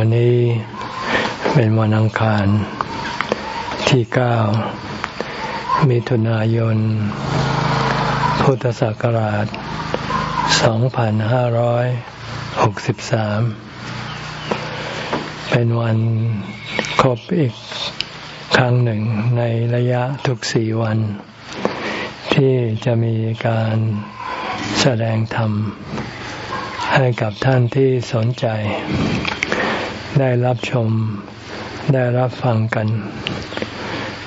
วันนี้เป็นวันอังคารที่เก้ามิถุนายน พุทธศักราช 2563 เป็นวันครบอีกครั้งหนึ่งในระยะทุกสี่วัน ที่จะมีการแสดงธรรมให้กับท่านที่สนใจ ได้รับชม ได้รับฟังกัน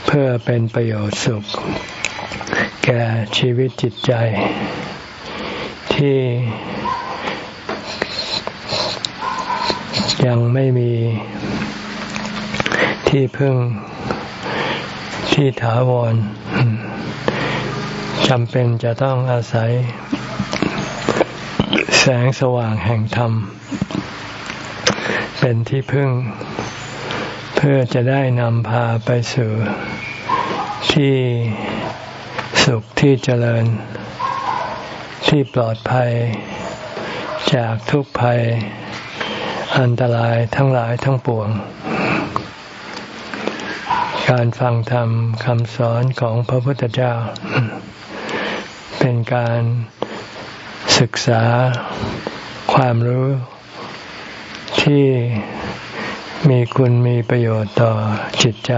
เพื่อเป็นประโยชน์สุข แก่ชีวิตจิตใจ ที่ยังไม่มีที่พึ่งที่ถาวรจำเป็นจะต้องอาศัย แสงสว่างแห่งธรรม เป็นที่พึ่ง เพื่อจะได้นำพาไปสู่ที่สุขที่เจริญ ที่ปลอดภัย จากทุกภัย อันตรายทั้งหลายทั้งปวง การฟังธรรมคำสอนของพระพุทธเจ้า เป็นการศึกษาความรู้ ที่มีคุณมีประโยชน์ต่อจิตใจ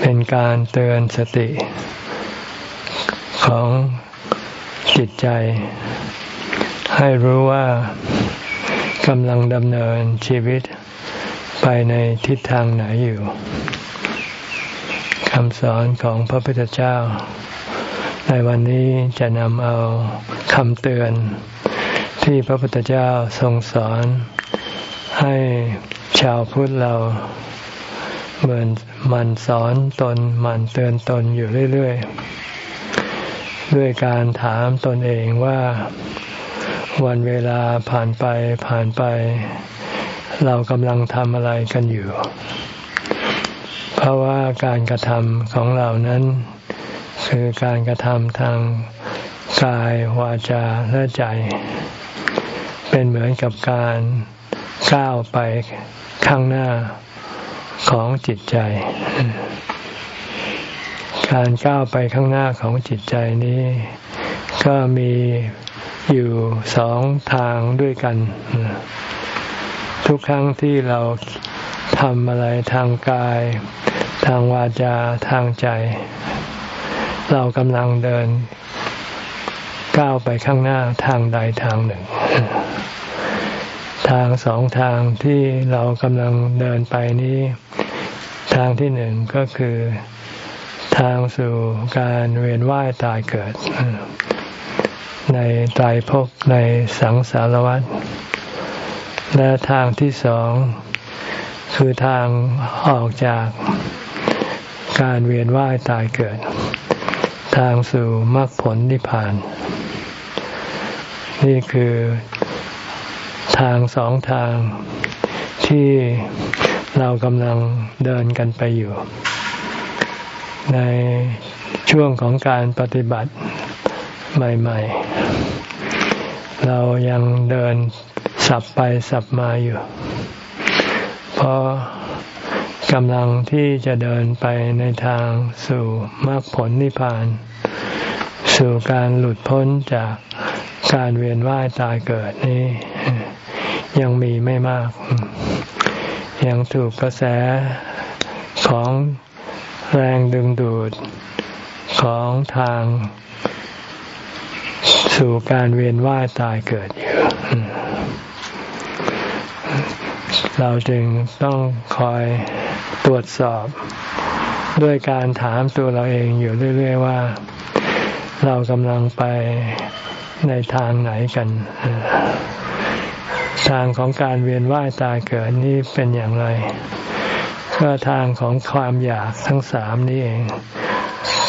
เป็นการเตือนสติของจิตใจ ให้รู้ว่ากำลังดำเนินชีวิตไปในทิศทางไหนอยู่คำสอนของพระพุทธเจ้า ในวันนี้จะนำเอาคำเตือน ที่พระพุทธเจ้าทรงสอนให้ชาวพุทธเราเหมือนมันสอนตนมันเตือนตนอยู่เรื่อยๆ ด้วยการถามตนเองว่าวันเวลาผ่านไปผ่านไป เรากำลังทำอะไรกันอยู่ เพราะว่าการกระทำของเรานั้น คือการกระทำทางกายวาจาและใจ เป็นเหมือนกับการก้าวไปข้างหน้าของจิตใจ การก้าวไปข้างหน้าของจิตใจนี้ ก็มีอยู่สองทางด้วยกัน ทุกครั้งที่เราทำอะไรทางกาย ทางวาจาทางใจ เรากำลังเดิน ก้าวไปข้างหน้าทางใดทางหนึ่ง ทางสองทางที่เรากำลังเดินไปนี้ ทางที่หนึ่งก็คือทางสู่การเวียนว่ายตายเกิด ในตรภพในสังสารวัฏและทางที่สองคือทางออกจากการเวียนว่ายตายเกิด ทางสู่มรรคผลนิพพาน นี่คือทางสองทางที่เรากำลังเดินกันไปอยู่ ในช่วงของการปฏิบัติใหม่ ๆ เรายังเดินสับไปสับมาอยู่ เพราะกำลังที่จะเดินไปในทางสู่มรรคผลนิพพาน สู่การหลุดพ้นจาก การเวียนว่ายตายเกิดนี้ยังมีไม่มาก ยังถูกกระแสของแรงดึงดูดของทางสู่การเวียนว่ายตายเกิดอยู่ เราจึงต้องคอยตรวจสอบด้วยการถามตัวเราเองอยู่เรื่อย ๆ ว่า เรากำลังไป ในทางไหนกัน ทางของการเวียนว่ายตายเกิดนี่เป็นอย่างไร ก็ทางของความอยากทั้งสามนี่เอง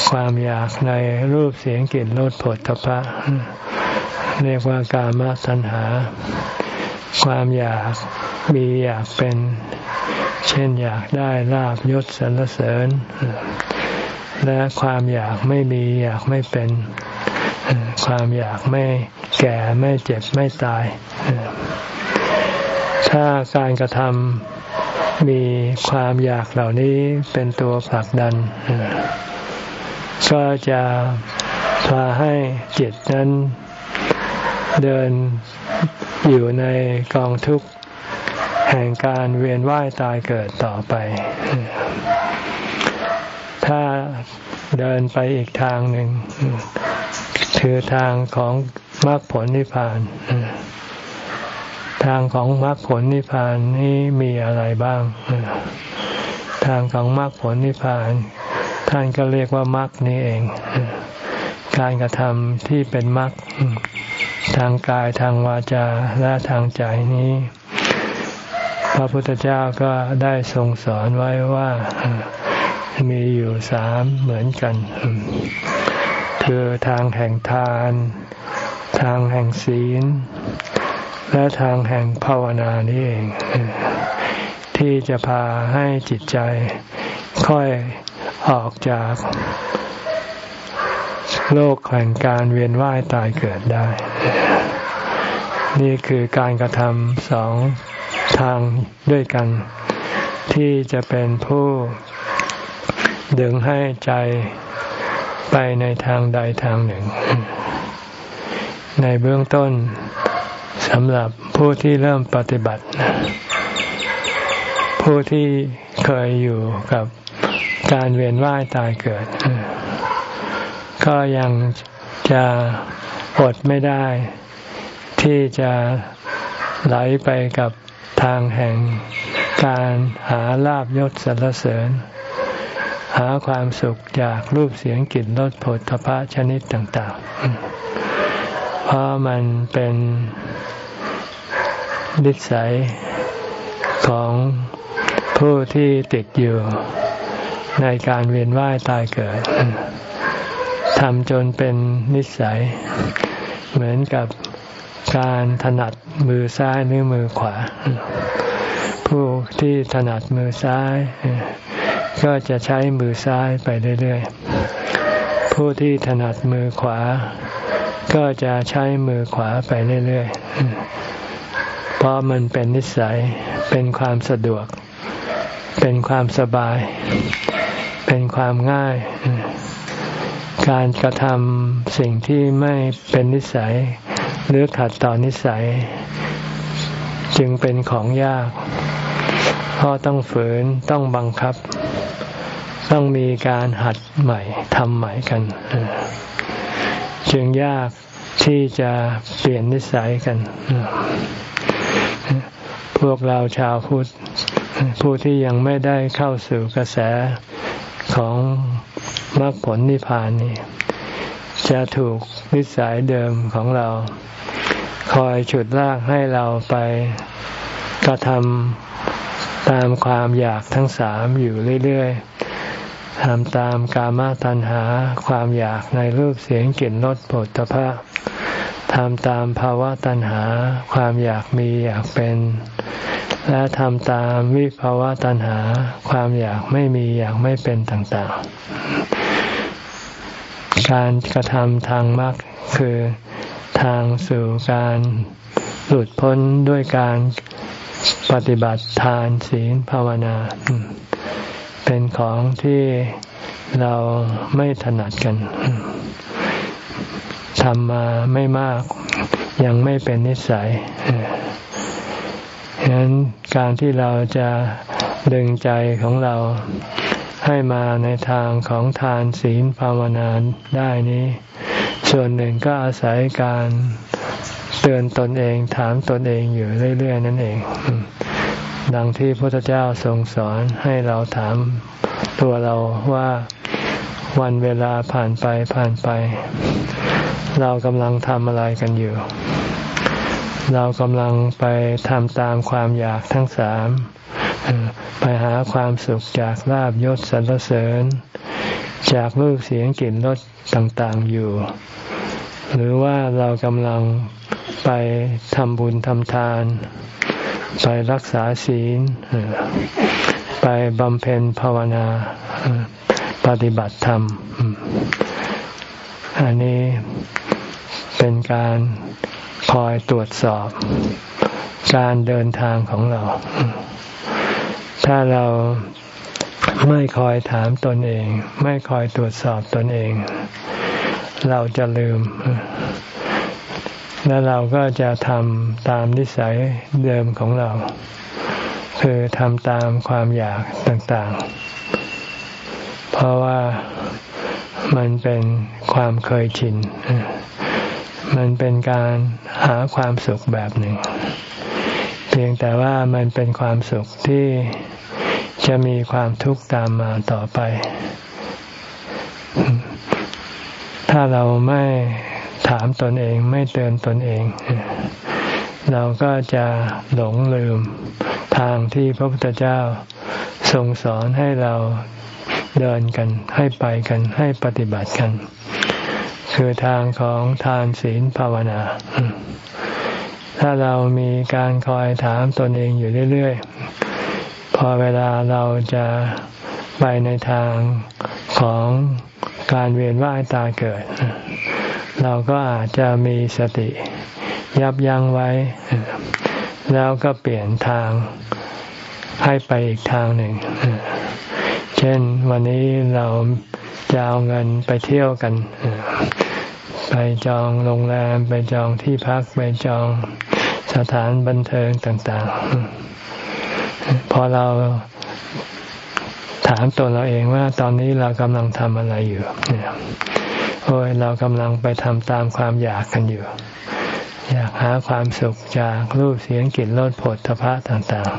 ความอยากในรูปเสียงกลิ่นรสผลทพะ เรียกว่ากามตัณหา ความอยากมีอยากเป็น เช่นอยากได้ลาบยศสรรเสริญ และความอยากไม่มีอยากไม่เป็น ความอยากไม่แก่ไม่เจ็บไม่ตาย ถ้าการกระทำมีความอยากเหล่านี้เป็นตัวผลักดัน ก็จะพาให้จิตนั้นเดินอยู่ในกองทุกข์แห่งการเวียนว่ายตายเกิดต่อไป ถ้าเดินไปอีกทางหนึ่ง คือทางของมรรคผลนิพพาน ทางของมรรคผลนิพพานนี้มีอะไรบ้าง ทางของมรรคผลนิพพาน ท่านก็เรียกว่ามรรคนี้เอง การกระทำที่เป็นมรรคทางกายทางวาจาและทางใจนี้ พระพุทธเจ้าก็ได้ทรงสอนไว้ว่ามีอยู่สามเหมือนกัน คือทางแห่งทาน ทางแห่งศีล และทางแห่งภาวนานี่เอง ที่จะพาให้จิตใจค่อยออกจากโลกแห่งการเวียนว่ายตายเกิดได้ นี่คือการกระทำสองทางด้วยกัน ที่จะเป็นผู้ดึงให้ใจ ไปในทางใดทางหนึ่ง ในเบื้องต้นสำหรับผู้ที่เริ่มปฏิบัติ ผู้ที่เคยอยู่กับการเวียนว่ายตายเกิด ก็ยังจะอดไม่ได้ ที่จะไหลไปกับทางแห่งการหาลาบยศสรรเสริญ หาความสุขจากรูปเสียงกลิ่นรสผลทพะชนิดต่าง ๆ เพราะมันเป็นนิสัยของผู้ที่ติดอยู่ในการเวียนว่ายตายเกิดทำจนเป็นนิสัย เหมือนกับการถนัดมือซ้ายหรือมือขวา ผู้ที่ถนัดมือซ้าย ก็จะใช้มือซ้ายไปเรื่อยๆ ผู้ที่ถนัดมือขวา ก็จะใช้มือขวาไปเรื่อยๆ เพราะมันเป็นนิสัย เป็นความสะดวก เป็นความสบาย เป็นความง่าย การกระทำสิ่งที่ไม่เป็นนิสัย หรือขัดต่อนิสัย จึงเป็นของยากเพราะต้องฝืนต้องบังคับ ต้องมีการหัดใหม่ทำใหม่กัน จึงยากที่จะเปลี่ยนนิสัยกัน พวกเราชาวพุทธผู้ที่ยังไม่ได้เข้าสู่กระแสของมรรคผลนิพพานนี่จะถูกนิสัยเดิมของเรา คอยฉุดลากให้เราไปกระทำตามความอยากทั้งสามอยู่เรื่อย ๆ ทำตามกามตัณหาความอยากในรูปเสียงกลิ่นรสผลตภะทำตามภาวะตัณหา ความอยากมีอยากเป็น และทำตามวิภาวะตัณหา ความอยากไม่มีอยากไม่เป็นต่างๆ การกระทำทางมรรคคือทางสู่การหลุดพ้นด้วยการปฏิบัติทานศีลภาวนา เป็นของที่เราไม่ถนัดกันทำมาไม่มาก ยังไม่เป็นนิสัยฉะนั้นการที่เราจะดึงใจของเราให้มาในทางของทานศีลภาวนาได้นี้ ส่วนหนึ่งก็อาศัยการเตือนตนเองถามตนเองอยู่เรื่อย ๆ นั่นเอง ดังที่พระพุทธเจ้าทรงสอนให้เราถามตัวเราว่าวันเวลาผ่านไปผ่านไป เรากำลังทำอะไรกันอยู่ เรากำลังไปทำตามความอยากทั้งสามไปหาความสุขจากลาบยศสรรเสริญ จากรูปเสียงกลิ่นรสต่างๆอยู่ หรือว่าเรากำลังไปทำบุญทำทาน ไปรักษาศีล ไปบำเพ็ญภาวนา ปฏิบัติธรรม อันนี้เป็นการคอยตรวจสอบ การเดินทางของเรา ถ้าเราไม่คอยถามตนเอง ไม่คอยตรวจสอบตนเอง เราจะลืม แล้วเราก็จะทำตามนิสัยเดิมของเรา คือทำตามความอยากต่างๆ เพราะว่ามันเป็นความเคยชิน มันเป็นการหาความสุขแบบหนึ่ง เพียงแต่ว่ามันเป็นความสุขที่จะมีความทุกข์ตามมาต่อไป ถ้าเราไม่ ถามตนเองไม่เตือนตนเอง เราก็จะหลงลืมทางที่พระพุทธเจ้าทรงสอนให้เราเดินกันให้ไปกันให้ปฏิบัติกัน คือทางของทานศีลภาวนา ถ้าเรามีการคอยถามตนเองอยู่เรื่อยๆ พอเวลาเราจะไปในทางของการเวียนว่ายตายเกิด เราก็อาจจะมีสติยับยั้งไว้ แล้วก็เปลี่ยนทางให้ไปอีกทางหนึ่ง เช่นวันนี้เราจะเอาเงินไปเที่ยวกัน ไปจองโรงแรม ไปจองที่พัก ไปจองสถานบันเทิงต่าง ๆ พอเราถามตัวเราเองว่าตอนนี้เรากำลังทำอะไรอยู่ โอ้ยเรากำลังไปทำตามความอยากกันอยู่ อยากหาความสุขจากรูปเสียงกลิ่นรสผลทพะต่าง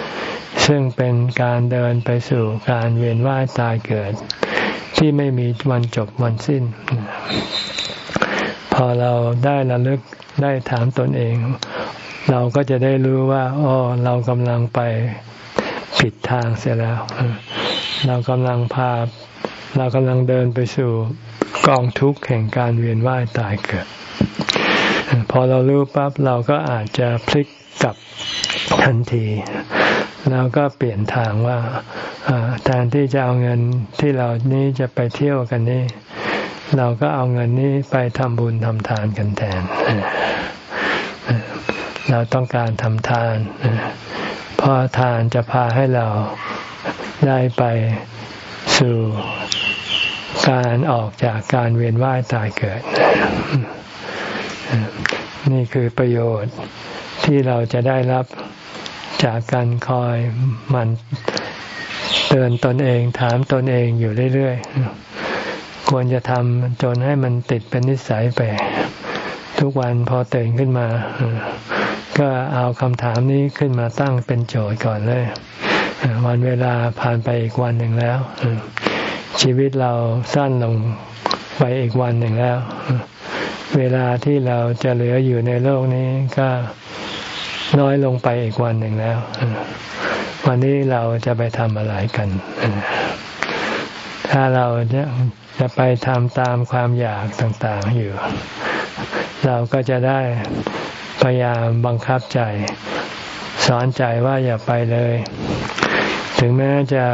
ๆ ซึ่งเป็นการเดินไปสู่การเวียนว่ายตายเกิด ที่ไม่มีวันจบวันสิ้น พอเราได้ระลึกได้ถามตนเอง เราก็จะได้รู้ว่าอ๋อเรากำลังไปผิดทางเสียแล้ว เรากำลังพาเรากำลังเดินไปสู่ กองทุกข์แห่งการเวียนว่ายตายเกิด พอเรารู้ปั๊บเราก็อาจจะพลิกกลับทันทีเราก็เปลี่ยนทางว่าแทนที่จะเอาเงินที่เรานี้จะไปเที่ยวกันนี่เราก็เอาเงินนี้ไปทำบุญทำทานกันแทน เราต้องการทำทานเพราะทานจะพาให้เราได้ไปสู่ การออกจากการเวียนว่ายตายเกิด นี่คือประโยชน์ที่เราจะได้รับจากการคอยมันเตือนตนเองถามตนเองอยู่เรื่อยๆ ควรจะทำจนให้มันติดเป็นนิสัยไป ทุกวันพอตื่นขึ้นมา ก็เอาคำถามนี้ขึ้นมาตั้งเป็นโจทย์ก่อนเลย วันเวลาผ่านไปอีกวันหนึ่งแล้ว ชีวิตเราสั้นลงไปอีกวันหนึ่งแล้ว เวลาที่เราจะเหลืออยู่ในโลกนี้ก็น้อยลงไปอีกวันหนึ่งแล้ว วันนี้เราจะไปทำอะไรกัน ถ้าเราจะจะไปทำตามความอยากต่างๆอยู่ เราก็จะได้พยายามบังคับใจ สอนใจว่าอย่าไปเลย ถึงแม้จะ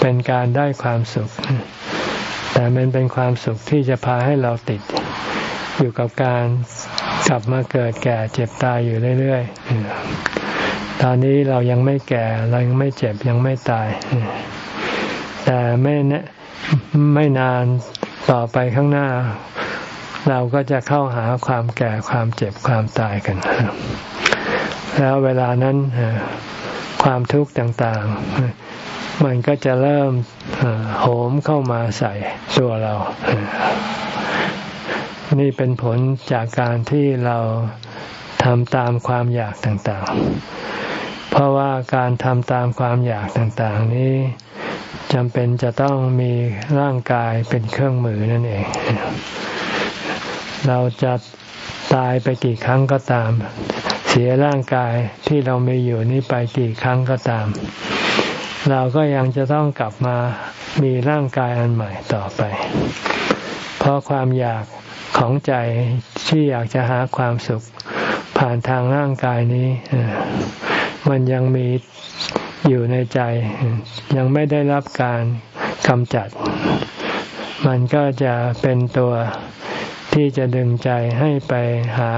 เป็นการได้ความสุข แต่มันเป็นความสุขที่จะพาให้เราติด อยู่กับการกลับมาเกิดแก่เจ็บตายอยู่เรื่อยๆ ตอนนี้เรายังไม่แก่เรายังไม่เจ็บยังไม่ตาย แต่ไม่ไม่นานต่อไปข้างหน้า เราก็จะเข้าหาความแก่ความเจ็บความตายกัน แล้วเวลานั้นความทุกข์ต่างๆ มันก็จะเริ่มโหมเข้ามาใส่ตัวเรา นี่เป็นผลจากการที่เราทำตามความอยากต่างๆ เพราะว่าการทำตามความอยากต่างๆ นี้จำเป็นจะต้องมีร่างกายเป็นเครื่องมือนั่นเอง เราจะตายไปกี่ครั้งก็ตาม เสียร่างกายที่เรามีอยู่นี้ไปกี่ครั้งก็ตาม เราก็ยังจะต้องกลับมามีร่างกายอันใหม่ต่อไป เพราะความอยากของใจที่อยากจะหาความสุขผ่านทางร่างกายนี้ มันยังมีอยู่ในใจ ยังไม่ได้รับการกำจัด มันก็จะเป็นตัวที่จะดึงใจให้ไปหา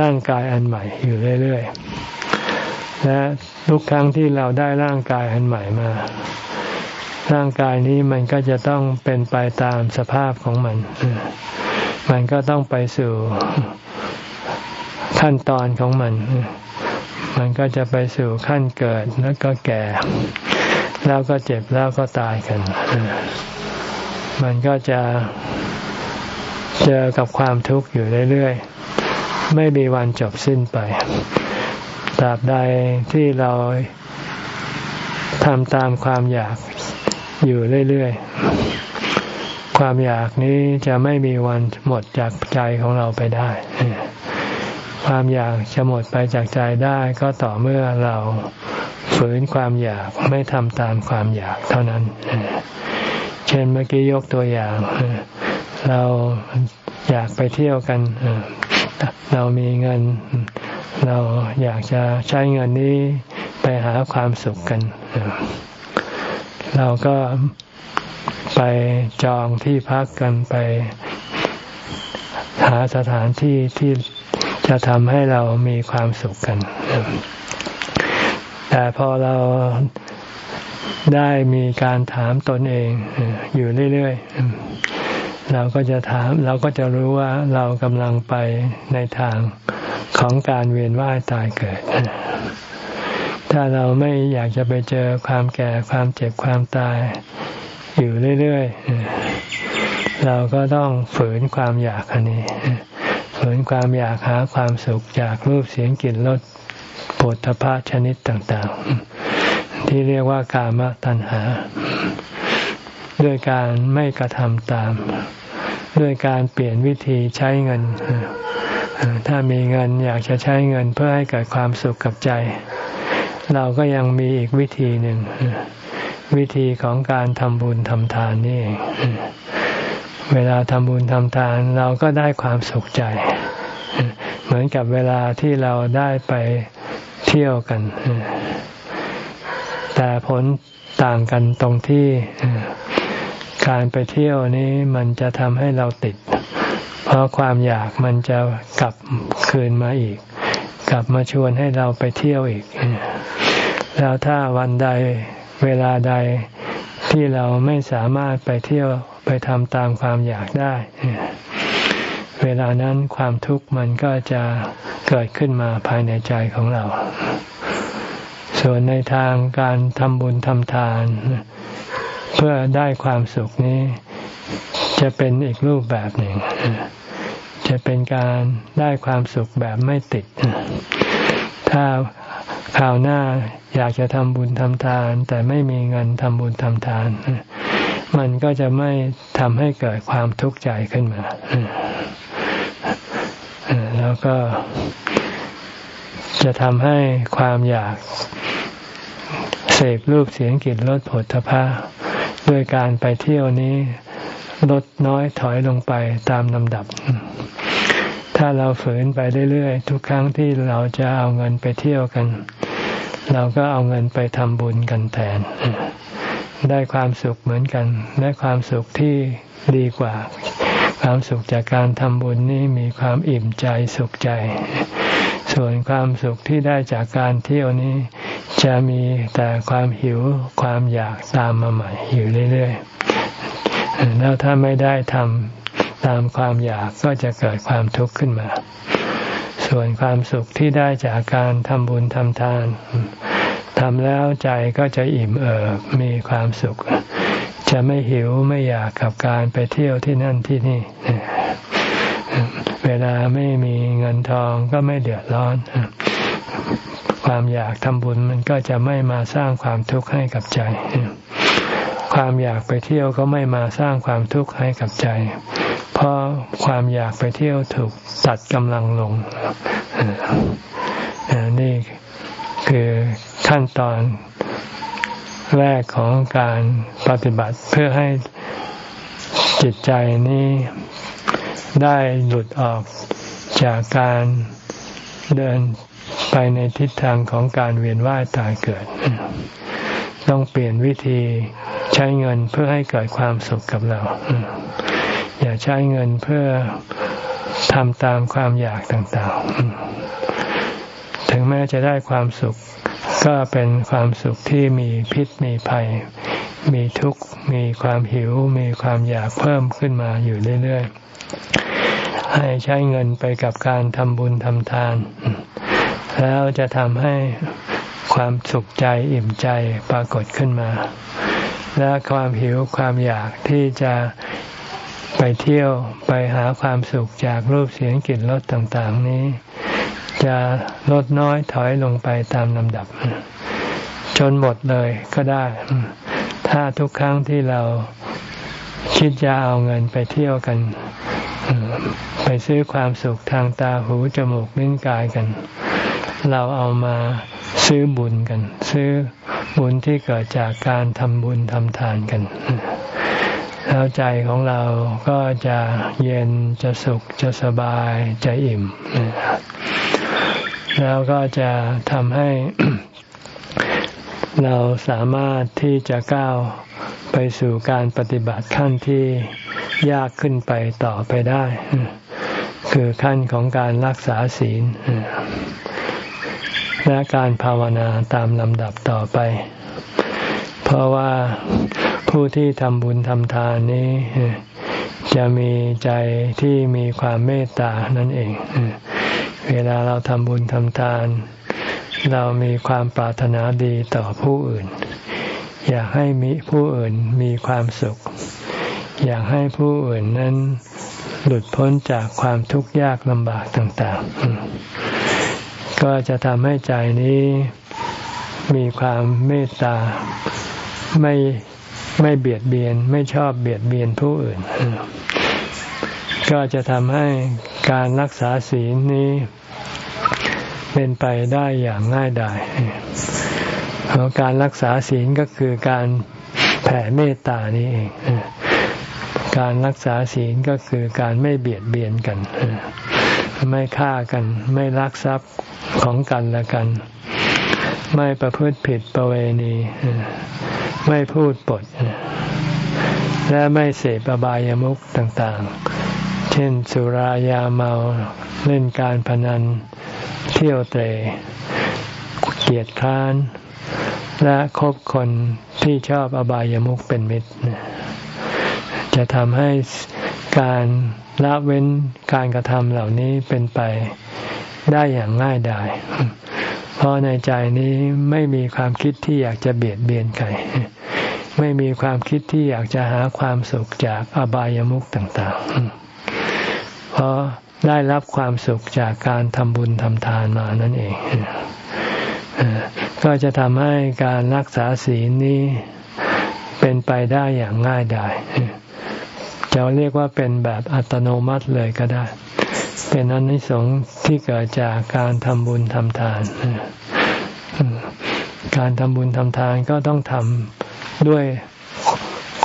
ร่างกายอันใหม่อยู่เรื่อย ๆ และทุกครั้งที่เราได้ร่างกายอันใหม่มา ร่างกายนี้มันก็จะต้องเป็นไปตามสภาพของมัน มันก็ต้องไปสู่ขั้นตอนของมัน มันก็จะไปสู่ขั้นเกิดแล้วก็แก่ แล้วก็เจ็บแล้วก็ตายกัน มันก็จะเจอกับความทุกข์อยู่เรื่อยๆ ไม่มีวันจบสิ้นไป ตราบใดที่เราทำตามความอยากอยู่เรื่อยๆ ความอยากนี้จะไม่มีวันหมดจากใจของเราไปได้ ความอยากจะหมดไปจากใจได้ก็ต่อเมื่อเราฝืนความอยากไม่ทำตามความอยากเท่านั้น เช่นเมื่อกี้ยกตัวอย่าง เราอยากไปเที่ยวกัน เรามีเงิน เราอยากจะใช้เงินนี้ไปหาความสุขกัน เราก็ไปจองที่พักกันไป หาสถานที่ที่จะทำให้เรามีความสุขกัน แต่พอเราได้มีการถามตนเองอยู่เรื่อยๆ เราก็จะถามเราก็จะรู้ว่าเรากำลังไปในทาง ของการเวียนว่ายตายเกิด ถ้าเราไม่อยากจะไปเจอความแก่ความเจ็บความตายอยู่เรื่อยๆ เราก็ต้องฝืนความอยากอันนี้ ฝืนความอยากหาความสุขจากรูปเสียงกลิ่นรสปวดทพะชนิดต่างๆ ที่เรียกว่ากามตัณหา ด้วยการไม่กระทำตาม ด้วยการเปลี่ยนวิธีใช้เงิน ถ้ามีเงินอยากจะใช้เงินเพื่อให้เกิดความสุขกับใจ เราก็ยังมีอีกวิธีหนึ่ง วิธีของการทำบุญทำทานนี่เองเวลาทำบุญทำทานเราก็ได้ความสุขใจ เหมือนกับเวลาที่เราได้ไปเที่ยวกัน แต่ผลต่างกันตรงที่การไปเที่ยวนี้มันจะทำให้เราติด เพราะความอยากมันจะกลับคืนมาอีก กลับมาชวนให้เราไปเที่ยวอีก แล้วถ้าวันใดเวลาใดที่เราไม่สามารถไปเที่ยวไปทำตามความอยากได้ เวลานั้นความทุกข์มันก็จะเกิดขึ้นมาภายในใจของเรา ส่วนในทางการทำบุญทำทาน เพื่อได้ความสุขนี้ จะเป็นอีกรูปแบบหนึ่ง จะเป็นการได้ความสุขแบบไม่ติด ถ้าคราวหน้าอยากจะทำบุญทำทาน แต่ไม่มีเงินทำบุญทำทาน มันก็จะไม่ทำให้เกิดความทุกข์ใจขึ้นมา แล้วก็จะทำให้ความอยากเสพรูปเสียงกลิ่นรสผลพะด้วยการไปเที่ยวนี้ ลดน้อยถอยลงไปตามลำดับ ถ้าเราฝืนไปเรื่อยๆ ทุกครั้งที่เราจะเอาเงินไปเที่ยวกัน เราก็เอาเงินไปทำบุญกันแทน ได้ความสุขเหมือนกัน ได้ความสุขที่ดีกว่า ความสุขจากการทำบุญนี้มีความอิ่มใจสุขใจ ส่วนความสุขที่ได้จากการเที่ยวนี้จะมีแต่ความหิวความอยากตามมาใหม่อยู่เรื่อยๆ แล้วถ้าไม่ได้ทำตามความอยากก็จะเกิดความทุกข์ขึ้นมา ส่วนความสุขที่ได้จากการทำบุญทำทานทำแล้วใจก็จะอิ่มเอิบมีความสุข จะไม่หิวไม่อยากกับการไปเที่ยวที่นั่นที่นี่ เวลาไม่มีเงินทองก็ไม่เดือดร้อน ความอยากทำบุญมันก็จะไม่มาสร้างความทุกข์ให้กับใจ ความอยากไปเที่ยวก็ไม่มาสร้างความทุกข์ให้กับใจ เพราะความอยากไปเที่ยวถูกตัดกำลังลงนี่คือขั้นตอนแรกของการปฏิบัติเพื่อให้จิตใจนี้ได้หลุดออกจากการเดินไปในทิศทางของการเวียนว่ายตายเกิด ต้องเปลี่ยนวิธีใช้เงินเพื่อให้เกิดความสุขกับเรา อย่าใช้เงินเพื่อทำตามความอยากต่างๆ ถึงแม้จะได้ความสุขก็เป็นความสุขที่มีพิษมีภัย มีทุกข์ มีความหิว มีความอยากเพิ่มขึ้นมาอยู่เรื่อยๆ ให้ใช้เงินไปกับการทำบุญทำทาน แล้วจะทำให้ ความสุขใจอิ่มใจปรากฏขึ้นมา และความหิวความอยากที่จะไปเที่ยวไปหาความสุขจากรูปเสียงกลิ่นรสต่างๆนี้ จะลดน้อยถอยลงไปตามลำดับ จนหมดเลยก็ได้ ถ้าทุกครั้งที่เราคิดจะเอาเงินไปเที่ยวกัน ไปซื้อความสุขทางตาหูจมูกลิ้นกายกัน เราเอามาซื้อบุญกัน ซื้อบุญที่เกิดจากการทำบุญทำทานกัน แล้วใจของเราก็จะเย็นจะสุขจะสบายจะอิ่ม แล้วก็จะทำให้เราสามารถที่จะก้าวไปสู่การปฏิบัติขั้นที่ยากขึ้นไปต่อไปได้ คือขั้นของการรักษาศีล และการภาวนาตามลำดับต่อไป เพราะว่าผู้ที่ทำบุญทำทานนี้ จะมีใจที่มีความเมตตานั่นเอง เวลาเราทำบุญทำทาน เรามีความปรารถนาดีต่อผู้อื่น อยากให้มีผู้อื่นมีความสุข อยากให้ผู้อื่นนั้นหลุดพ้นจากความทุกข์ยากลำบากต่าง ๆ ก็จะทำให้ใจนี้มีความเมตตาไม่ไม่เบียดเบียน ไม่ชอบเบียดเบียนผู้อื่น ก็จะทำให้การรักษาศีลนี้เป็นไปได้อย่างง่ายดายเพราะการรักษาศีลก็คือการแผ่เมตตานี้เอง การรักษาศีลก็คือการไม่เบียดเบียนกัน ไม่ฆ่ากัน ไม่ลักทรัพย์ของกันและกัน ไม่ประพฤติผิดประเวณี ไม่พูดปด และไม่เสพอบายามุขต่างๆ เช่นสุรายาเมาเล่นการพนัน เที่ยวเตะเกียรติค้าน และคบคนที่ชอบอบายามุขเป็นมิตรจะทำให้ การละเว้นการกระทำเหล่านี้เป็นไปได้อย่างง่ายดาย เพราะในใจนี้ไม่มีความคิดที่อยากจะเบียดเบียนใคร ไม่มีความคิดที่อยากจะหาความสุขจากอบายามุขต่างๆ เพราะได้รับความสุขจากการทำบุญทำทานมานั่นเอง ก็จะทำให้การรักษาศีลนี้เป็นไปได้อย่างง่ายดาย จะเรียกว่าเป็นแบบอัตโนมัติเลยก็ได้ เป็นอนิสงส์ที่เกิดจากการทำบุญทำทาน การทำบุญทำทานก็ต้องทำด้วย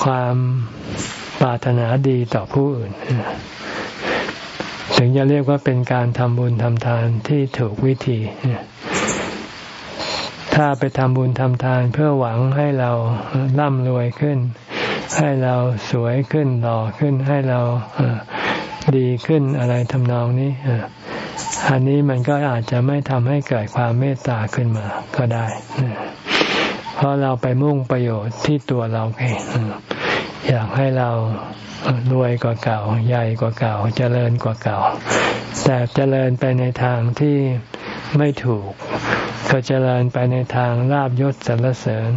ความปรารถนาดีต่อผู้อื่น ถึงจะเรียกว่าเป็นการทำบุญทำทานที่ถูกวิธี ถ้าไปทำบุญทำทานเพื่อหวังให้เราร่ำรวยขึ้น ให้เราสวยขึ้นหล่อขึ้นให้เราดีขึ้นอะไรทำนองนี้อันนี้มันก็อาจจะไม่ทำให้เกิดความเมตตาขึ้นมาก็ได้ เพราะเราไปมุ่งประโยชน์ที่ตัวเราเองอยากให้เรารวยกว่าเก่า ใหญ่กว่าเก่า เจริญกว่าเก่า แต่เจริญไปในทางที่ไม่ถูก ก็เจริญไปในทางลาบยศสรรเสริญ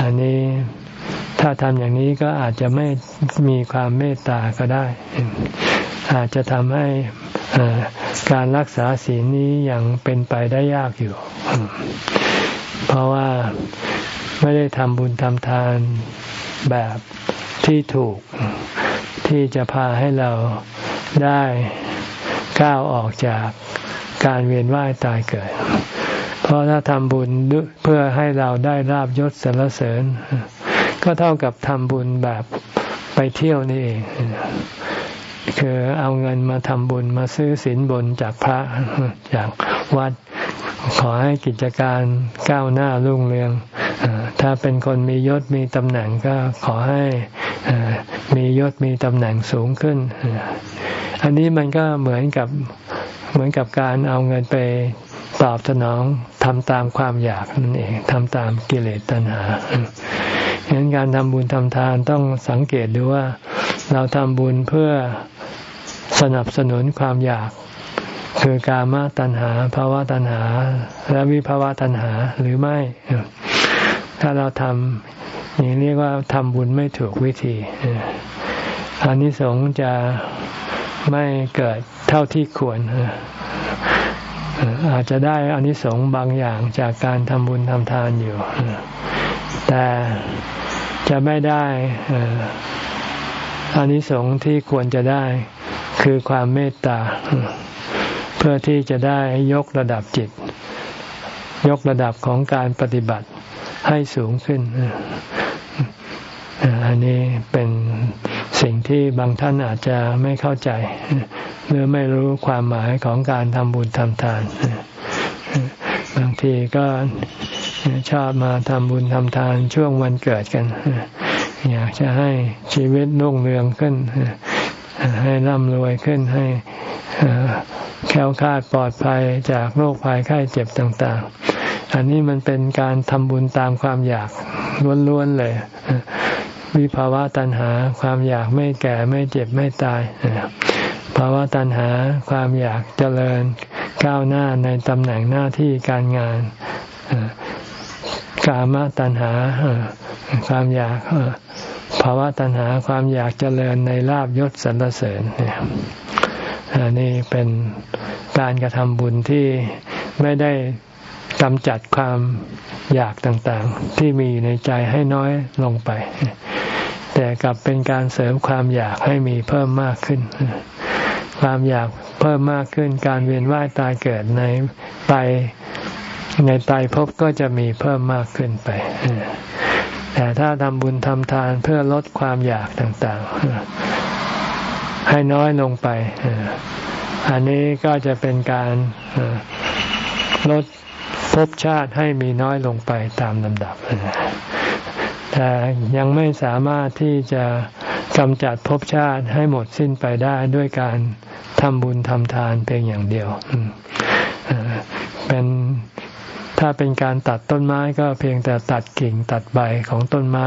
อันนี้ถ้าทำอย่างนี้ก็อาจจะไม่มีความเมตตาก็ได้ อาจจะทำให้การรักษาศีลนี้ยังเป็นไปได้ยากอยู่ เพราะว่าไม่ได้ทำบุญทำทานแบบที่ถูกที่จะพาให้เราได้ก้าวออกจากการเวียนว่ายตายเกิด เพราะถ้าทำบุญเพื่อให้เราได้ราบยศสรรเสริญ ก็เท่ากับทำบุญแบบไปเที่ยวนี่เอง คือเอาเงินมาทำบุญมาซื้อสินบนจากพระจากวัด ขอให้กิจการก้าวหน้ารุ่งเรืองถ้าเป็นคนมียศมีตำแหน่งก็ขอให้มียศมีตำแหน่งสูงขึ้น อันนี้มันก็เหมือนกับเหมือนกับการเอาเงินไป ตอบสนองทำตามความอยากนั่นเองทำตามกิเลสตัณหาฉะนั้นการทำบุญทำทานต้องสังเกตดูว่า เราทำบุญเพื่อสนับสนุนความอยาก คือกามตัณหาภาวะตัณหา และวิภาวะตัณหาหรือไม่ ถ้าเราทำอย่างเรียกว่าทำบุญไม่ถูกวิธีอานิสงส์จะไม่เกิดเท่าที่ควร อาจจะได้อานิสงส์บางอย่างจากการทำบุญทำทานอยู่ แต่จะไม่ได้อานิสงส์ที่ควรจะได้คือความเมตตา เพื่อที่จะได้ยกระดับจิต ยกระดับของการปฏิบัติให้สูงขึ้น อันนี้เป็น สิ่งที่บางท่านอาจจะไม่เข้าใจ หรือไม่รู้ความหมายของการทำบุญทำทาน บางทีก็ชอบมาทำบุญทำทานช่วงวันเกิดกัน อยากจะให้ชีวิตนุ่งเรืองขึ้น ให้ร่ำรวยขึ้นให้แค้วคาดปลอดภัยจากโรคภัยไข้เจ็บต่างๆ อันนี้มันเป็นการทำบุญตามความอยากล้วนๆเลย วิภาวะตัณหา ความอยากไม่แก่ไม่เจ็บไม่ตายภาวะตัณหา ความอยากเจริญ ก้าวหน้าในตำแหน่งหน้าที่การงานกามตัณหาความอยากภาวะตัณหาความอยากเจริญในลาบยศสรรเสริญนี่เป็นการกระทำบุญที่ไม่ได้ กำจัดความอยากต่างๆ ที่มีในใจให้น้อยลงไป แต่กลับเป็นการเสริมความอยากให้มีเพิ่มมากขึ้น ความอยากเพิ่มมากขึ้น การเวียนว่ายตายเกิดในไปในตายภพก็จะมีเพิ่มมากขึ้นไป แต่ถ้าทำบุญทำทานเพื่อลดความอยากต่างๆ ให้น้อยลงไป อันนี้ก็จะเป็นการลด ภพชาติให้มีน้อยลงไปตามลำดับ แต่ยังไม่สามารถที่จะกำจัดภพชาติให้หมดสิ้นไปได้ด้วยการทำบุญทำทานเพียงอย่างเดียว เป็นถ้าเป็นการตัดต้นไม้ก็เพียงแต่ตัดกิ่งตัดใบของต้นไม้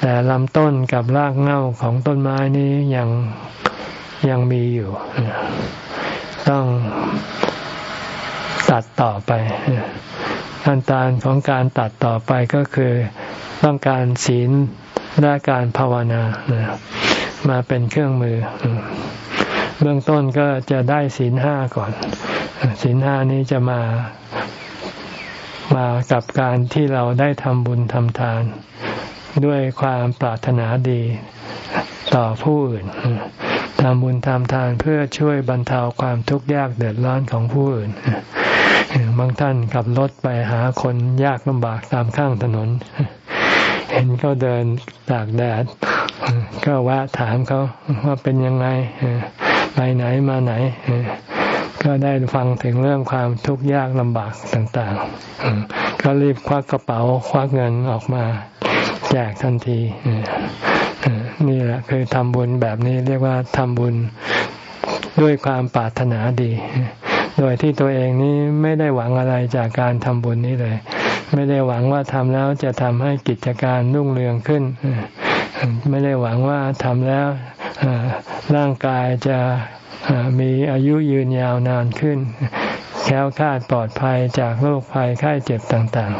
แต่ลำต้นกับรากเง้าของต้นไม้นี้ยังยังมีอยู่ ต้อง ตัดต่อไป ขั้นตอนของการตัดต่อไปก็คือต้องการศีลและการภาวนามาเป็นเครื่องมือ เบื้องต้นก็จะได้ศีลห้าก่อนศีลห้านี้จะมามากับการที่เราได้ทำบุญทำทาน ด้วยความปรารถนาดีต่อผู้อื่นทำบุญทำทานเพื่อช่วยบรรเทาความทุกข์ยากเดือดร้อนของผู้อื่น บางท่านขับรถไปหาคนยากลำบากตามข้างถนน เห็นเขาเดินตากแดด ก็แวะถามเขาว่าเป็นยังไงไปไหนมาไหน ก็ได้ฟังถึงเรื่องความทุกข์ยากลำบากต่างๆ ก็รีบควักกระเป๋าควักเงินออกมาแจกทันทีนี่แหละคือทำบุญแบบนี้เรียกว่าทำบุญด้วยความปรารถนาดี โดยที่ตัวเองนี้ไม่ได้หวังอะไรจากการทำบุญนี้เลย ไม่ได้หวังว่าทำแล้วจะทำให้กิจการรุ่งเรืองขึ้น ไม่ได้หวังว่าทำแล้วร่างกายจะมีอายุยืนยาวนานขึ้น แค้วคาดปลอดภัยจากโรคภัยไข้เจ็บต่าง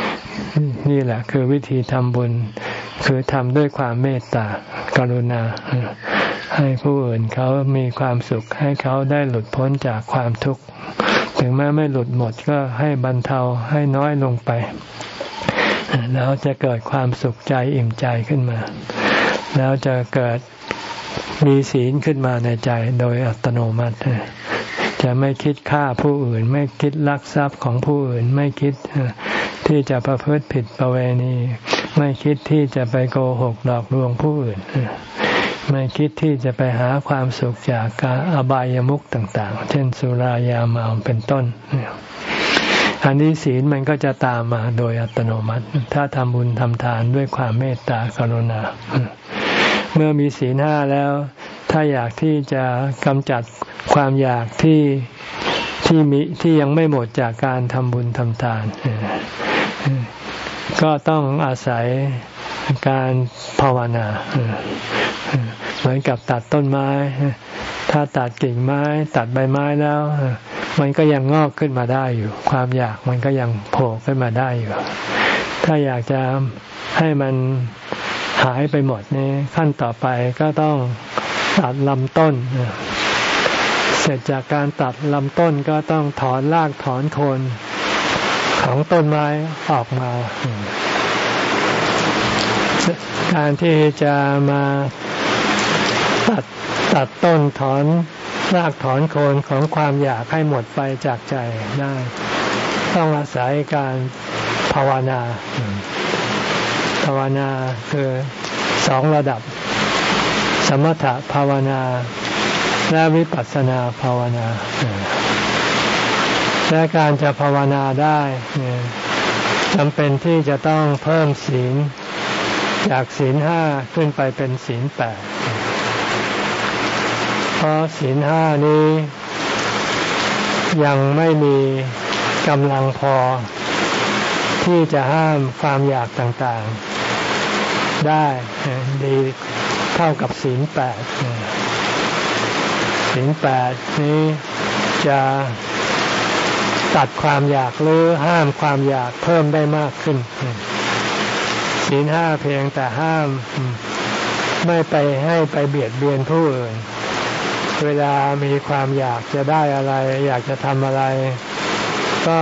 ๆ นี่แหละคือวิธีทำบุญ คือทำด้วยความเมตตากรุณา ให้ผู้อื่นเขามีความสุขให้เขาได้หลุดพ้นจากความทุกข์ ถึงแม้ไม่หลุดหมดก็ให้บรรเทาให้น้อยลงไป แล้วจะเกิดความสุขใจอิ่มใจขึ้นมา แล้วจะเกิดมีศีลขึ้นมาในใจโดยอัตโนมัติ จะไม่คิดฆ่าผู้อื่น ไม่คิดลักทรัพย์ของผู้อื่นไม่คิดที่จะประพฤติผิดประเวณี ไม่คิดที่จะไปโกหกหลอกลวงผู้อื่น ไม่คิดที่จะไปหาความสุขจากการอบายามุขต่าง ๆ เช่น สุรายาเมาเป็นต้น อันนี้ศีลมันก็จะตามมาโดยอัตโนมัติ ถ้าทำบุญทำทานด้วยความเมตตากรุณา เมื่อมีศีลห้าแล้ว ถ้าอยากที่จะกำจัดความอยากที่ที่มีที่ยังไม่หมดจากการทำบุญทำทาน ก็ต้องอาศัย การภาวนา เหมือนกับตัดต้นไม้ ถ้าตัดกิ่งไม้ ตัดใบไม้แล้ว มันก็ยังงอกขึ้นมาได้อยู่ ความอยากมันก็ยังโผล่ขึ้นมาได้อยู่ ถ้าอยากจะให้มันหายไปหมดนี่ขั้นต่อไปก็ต้องตัดลำต้น เสร็จจากการตัดลำต้นก็ต้องถอนรากถอนโคนของต้นไม้ออกมา การที่จะมาตัดตัดต้นถอนรากถอนโคนของความอยากให้หมดไปจากใจได้ ต้องอาศัยการภาวนา ภาวนาคือสองระดับ สมถภาวนา และวิปัสสนาภาวนาและการจะภาวนาได้จำเป็นที่จะต้องเพิ่มศีล จากศีลห้าขึ้นไปเป็นศีลแปดเพราะศีลห้านี้ ยังไม่มีกำลังพอ ที่จะห้ามความอยากต่างๆ ได้ดีเท่ากับศีลแปดศีลแปดนี้จะตัดความอยากหรือห้ามความอยากเพิ่มได้มากขึ้น ศีลห้าเพียงแต่ห้ามไม่ไปให้ไปเบียดเบียนผู้อื่น เวลามีความอยากจะได้อะไร อยากจะทำอะไร ก็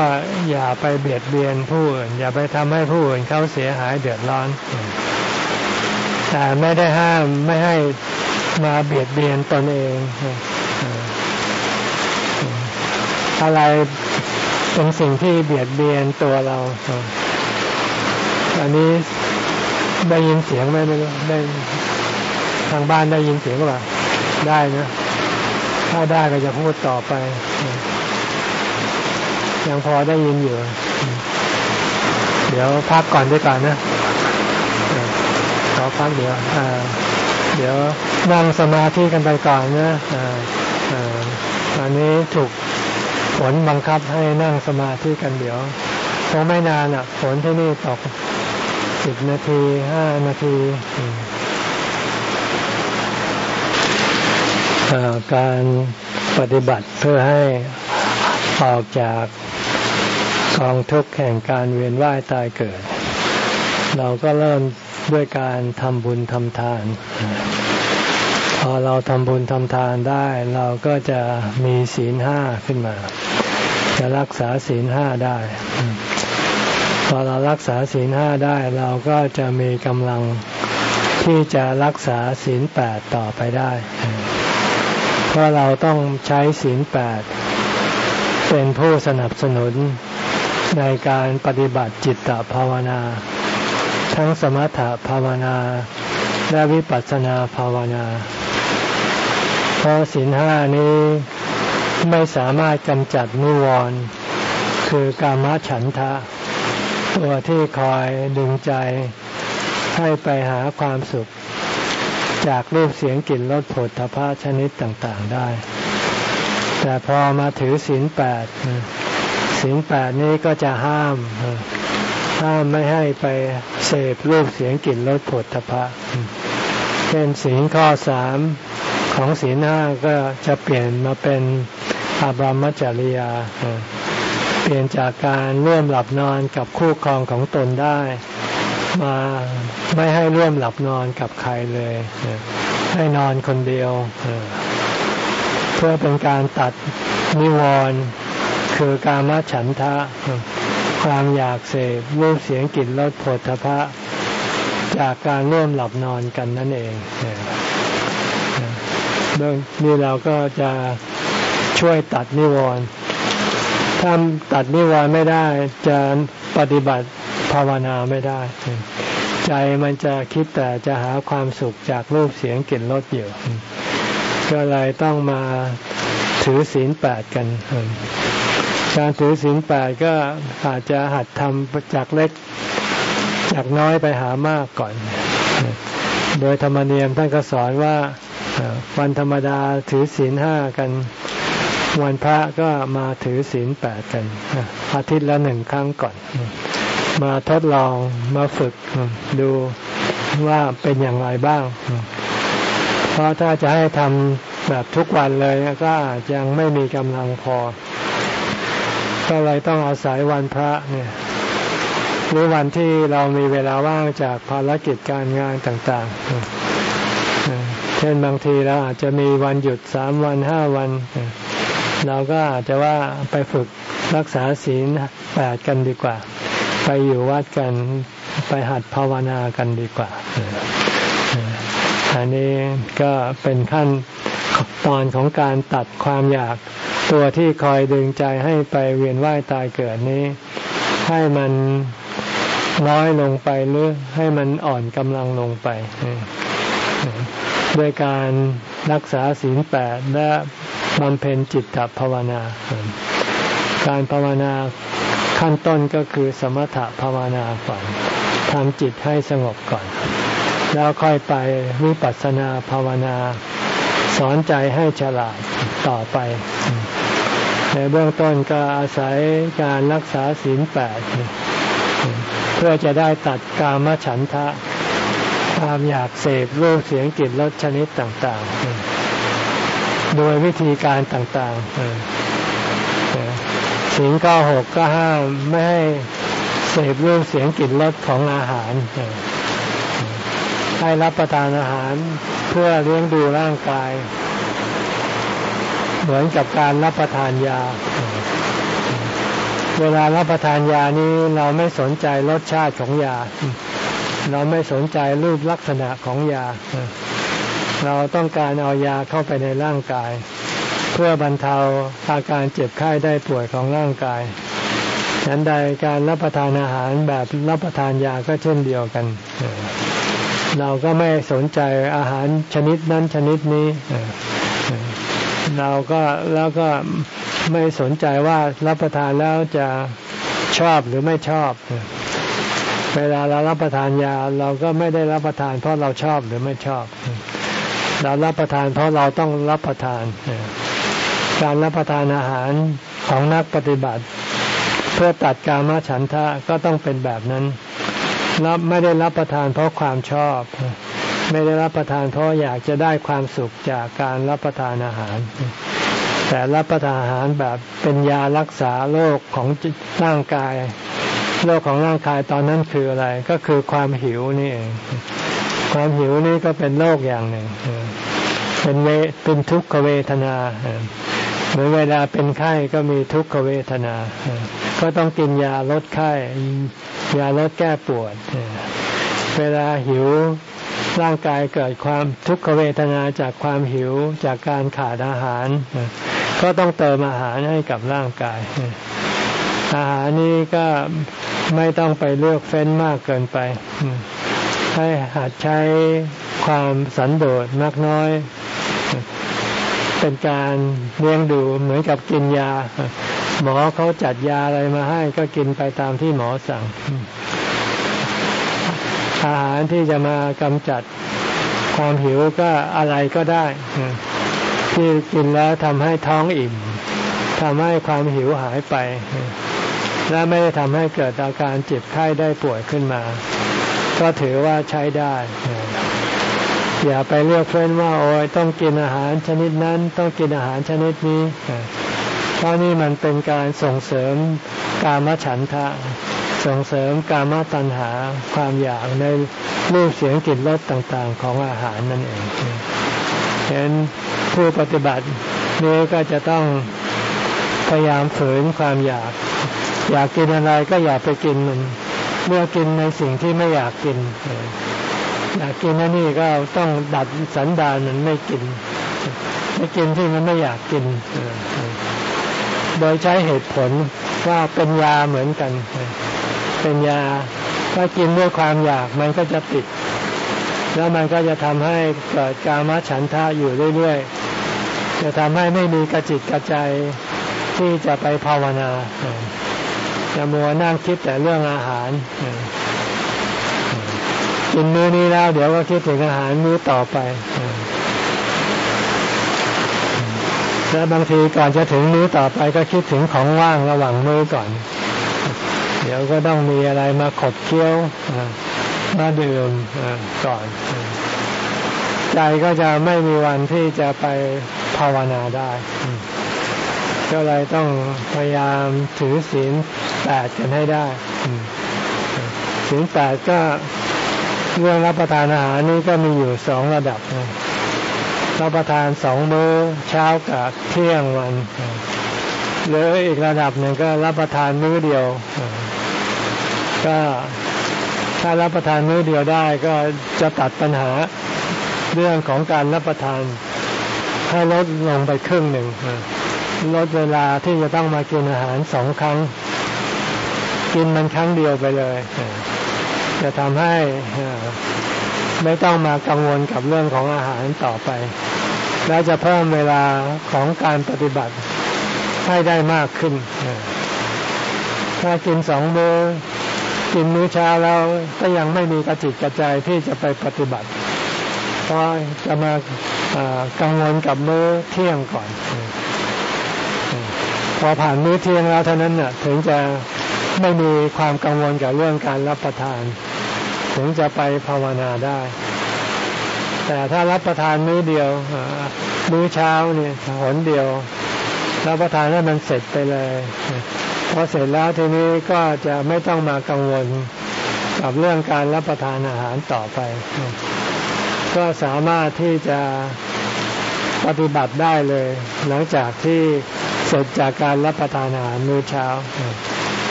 อย่าไปเบียดเบียนผู้อื่น อย่าไปทำให้ผู้อื่นเขาเสียหายเดือดร้อน แต่ไม่ได้ห้ามไม่ให้มาเบียดเบียนตนเอง อะไรเป็นสิ่งที่เบียดเบียนตัวเรา อันนี้ ได้ยินเสียงไหมไม่รู้ได้ทางบ้านได้ยินเสียงหรือเปล่าได้นะถ้าได้ก็จะพูดต่อไป ยังพอได้ยินอยู่ เดี๋ยวพักก่อนด้วยกันนะขอพักเดี๋ยวเดี๋ยวนั่งสมาธิกันไปก่อนนะอันนี้ถูกฝนบังคับให้นั่งสมาธิกันเดี๋ยวคงไม่นานอะ ฝนที่นี่ตก สิบนาทีห้านาที การปฏิบัติเพื่อให้ออกจากกองทุกข์แห่งการเวียนว่ายตายเกิด เราก็เริ่มด้วยการทำบุญทำทาน พอเราทำบุญทำทานได้ เราก็จะมีศีลห้าขึ้นมา จะรักษาศีลห้าได้ พอเรารักษาศีลห้าได้เราก็จะมีกำลังที่จะรักษาศีลแปดต่อไปได้ เพราะเราต้องใช้ศีลแปดเป็นผู้สนับสนุนในการปฏิบัติจิตตภาวนา ทั้งสมถภาวนาและวิปัสสนาภาวนา เพราะศีลห้านี้ไม่สามารถกำจัดนิวรณ์คือกามฉันทะ ตัวที่คอยดึงใจให้ไปหาความสุข จากรูปเสียงกลิ่นรสผลทพะชนิดต่างๆได้ แต่พอมาถือศีลแปดศีลแปดนี้ก็จะห้าม ห้ามไม่ให้ไปเสพรูปเสียงกลิ่นรสผลทพะเป็นศีลข้อสามของศีลห้าก็จะเปลี่ยนมาเป็นอบรมจริยา เปลี่ยนจากการร่วมหลับนอนกับคู่ครองของตนได้ มาไม่ให้ร่วมหลับนอนกับใครเลย ให้นอนคนเดียว เพื่อเป็นการตัดนิวรณ์คือการมฉันทะ ความอยากเสพรูปเสียงกลิ่นรสผลทพะ จากการร่วมหลับนอนกันนั่นเองเรื่องนี้เราก็จะช่วยตัดนิวรณ์ ถ้าตัดนิวรณ์ไม่ได้จะปฏิบัติภาวนาไม่ได้ ใจมันจะคิดแต่จะหาความสุขจากรูปเสียงกลิ่นรสอยู่ ก็เลยต้องมาถือศีลแปดกันการถือศีลแปดก็อาจจะหัดทำจากเล็กจากน้อยไปหามากก่อน โดยธรรมเนียมท่านก็สอนว่าวันธรรมดาถือศีลห้ากัน วันพระก็มาถือศีลแปดกัน อาทิตย์ละหนึ่งครั้งก่อน มาทดลองมาฝึกดูว่าเป็นอย่างไรบ้าง เพราะถ้าจะให้ทำแบบทุกวันเลยก็ยังไม่มีกำลังพอ ก็เลยต้องอาศัยวันพระเนี่ยหรือวันที่เรามีเวลาว่างจากภารกิจการงานต่างๆ เช่นบางทีเราอาจจะมีวันหยุดสามวันห้าวัน เราก็อาจจะว่าไปฝึกรักษาศีลแปดกันดีกว่า ไปอยู่วัดกันไปหัดภาวนากันดีกว่า อันนี้ก็เป็นขั้นตอนของการตัดความอยากตัวที่คอยดึงใจให้ไปเวียนว่ายตายเกิดนี้ ให้มันน้อยลงไปหรือให้มันอ่อนกำลังลงไปด้วยการรักษาศีลแปดและ บำเพ็ญจิตตภาวนา การภาวนาขั้นต้นก็คือสมถภาวนาก่อนทำจิตให้สงบก่อน แล้วค่อยไปวิปัสสนาภาวนา สอนใจให้ฉลาดต่อไป ในเบื้องต้นก็อาศัยการรักษาศีลแปดเพื่อจะได้ตัดกามฉันทะ ความอยากเสพรูปเสียงกลิ่นรสชนิดต่าง ๆ โดยวิธีการต่างๆสิ่งข้อหกก็ห้ามไม่ให้เสพรูปเสียงกลิ่นรสของอาหาร ให้รับประทานอาหารเพื่อเลี้ยงดูร่างกาย เหมือนกับการรับประทานยา เวลารับประทานยานี้เราไม่สนใจรสชาติของยา เราไม่สนใจรูปลักษณะของยา เราต้องการเอายาเข้าไปในร่างกาย เพื่อบรรเทาอาการเจ็บไข้ได้ป่วยของร่างกายฉันใดการรับประทานอาหารแบบรับประทานยาก็เช่นเดียวกัน เราก็ไม่สนใจอาหารชนิดนั้นชนิดนี้ เราก็แล้วก็ไม่สนใจว่ารับประทานแล้วจะชอบหรือไม่ชอบ เวลาเรารับประทานยาเราก็ไม่ได้รับประทานเพราะเราชอบหรือไม่ชอบ เรารับประทานเพราะเราต้องรับประทาน การรับประทานอาหารของนักปฏิบัติ เพื่อตัดกามฉันทะก็ต้องเป็นแบบนั้นรับไม่ได้รับประทานเพราะความชอบ ไม่ได้รับประทานเพราะอยากจะได้ความสุขจากการรับประทานอาหาร แต่รับประทานอาหารแบบเป็นยารักษาโรคของร่างกายโรคของร่างกายตอนนั้นคืออะไร ก็คือความหิวนี่เอง ความหิวนี่ก็เป็นโรคอย่างหนึ่ง เป็นเวเป็นทุกขเวทนาเหมือนเวลาเป็นไข้ก็มีทุกขเวทนา ก็ต้องกินยาลดไข้ ยาลดแก้ปวด เวลาหิวร่างกายเกิดความทุกขเวทนาจากความหิวจากการขาดอาหาร ก็ต้องเติมอาหารให้กับร่างกาย อาหารนี้ก็ไม่ต้องไปเลือกเฟ้นมากเกินไป ให้หัดใช้ความสันโดษมากน้อย เป็นการเลี้ยงดูเหมือนกับกินยา หมอเขาจัดยาอะไรมาให้ก็กินไปตามที่หมอสั่ง อาหารที่จะมากำจัดความหิวก็อะไรก็ได้ ที่กินแล้วทำให้ท้องอิ่มทำให้ความหิวหายไป และไม่ได้ทำให้เกิดอาการเจ็บไข้ได้ป่วยขึ้นมา ก็ถือว่าใช้ได้ อย่าไปเลือกเฟ้นว่าโอ้ยต้องกินอาหารชนิดนั้น ต้องกินอาหารชนิดนี้เพราะนี่มันเป็นการส่งเสริมกามฉันทะ ส่งเสริมกามตัณหาความอยากในรูปเสียงกลิ่นรสต่างๆ ของอาหารนั่นเองเห็นผู้ปฏิบัตินี้ก็จะต้องพยายามฝืนความอยาก อยากกินอะไรก็อย่าไปกินมัน เมื่อกินในสิ่งที่ไม่อยากกินอยากกินนั่นนี่ก็ต้องดัดสันดานมันไม่กินไม่กินที่มันไม่อยากกินโดยใช้เหตุผลว่าเป็นยาเหมือนกัน เป็นยาถ้ากินด้วยความอยากมันก็จะติด แล้วมันก็จะทำให้เกิดกามฉันทะอยู่เรื่อยๆจะทำให้ไม่มีกระจิตกระใจที่จะไปภาวนา จะมัวนั่งคิดแต่เรื่องอาหารกินมื้อนี้แล้วเดี๋ยวก็คิดถึงอาหารมื้อต่อไปแล้วบางทีก่อนจะถึงมื้อต่อไปก็คิดถึงของว่างระหว่างมื้อก่อน เดี๋ยวก็ต้องมีอะไรมาขบเคี้ยวมาดื่มก่อน ใจก็จะไม่มีวันที่จะไปภาวนาได้ ก็เลยต้องพยายามถือศีล แปดกันให้ได้ศีลแปดก็เรื่องรับประทานอาหารนี่ก็มีอยู่สองระดับรับประทานสองมื้อเช้ากับเที่ยงวันหรืออีกระดับหนึ่งก็รับประทานมื้อเดียว ก็ถ้ารับประทานมื้อเดียวได้ก็จะตัดปัญหาเรื่องของการรับประทานให้ลดลงไปครึ่งหนึ่งลดเวลาที่จะต้องมากินอาหารสองครั้ง กินมันครั้งเดียวไปเลย จะทำให้ไม่ต้องมากังวลกับเรื่องของอาหารต่อไป และจะเพิ่มเวลาของการปฏิบัติให้ได้มากขึ้น ถ้ากินสองมือกินมื้อเช้าแล้วก็ยังไม่มีกระจิตกระใจที่จะไปปฏิบัติก็จะมากังวลกับมื้อเที่ยงก่อน พอผ่านมื้อเที่ยงแล้วเท่านั้นน่ะถึงจะ ไม่มีความกังวลกับเรื่องการรับประทาน ถึงจะไปภาวนาได้ แต่ถ้ารับประทานมื้อเดียวมื้อเช้าเนี่ยหนเดียว รับประทานให้มันเสร็จไปเลยพอเสร็จแล้วทีนี้ก็จะไม่ต้องมากังวลกับเรื่องการรับประทานอาหารต่อไป ก็สามารถที่จะปฏิบัติได้เลย หลังจากที่เสร็จจากการรับประทานอาหารมื้อเช้า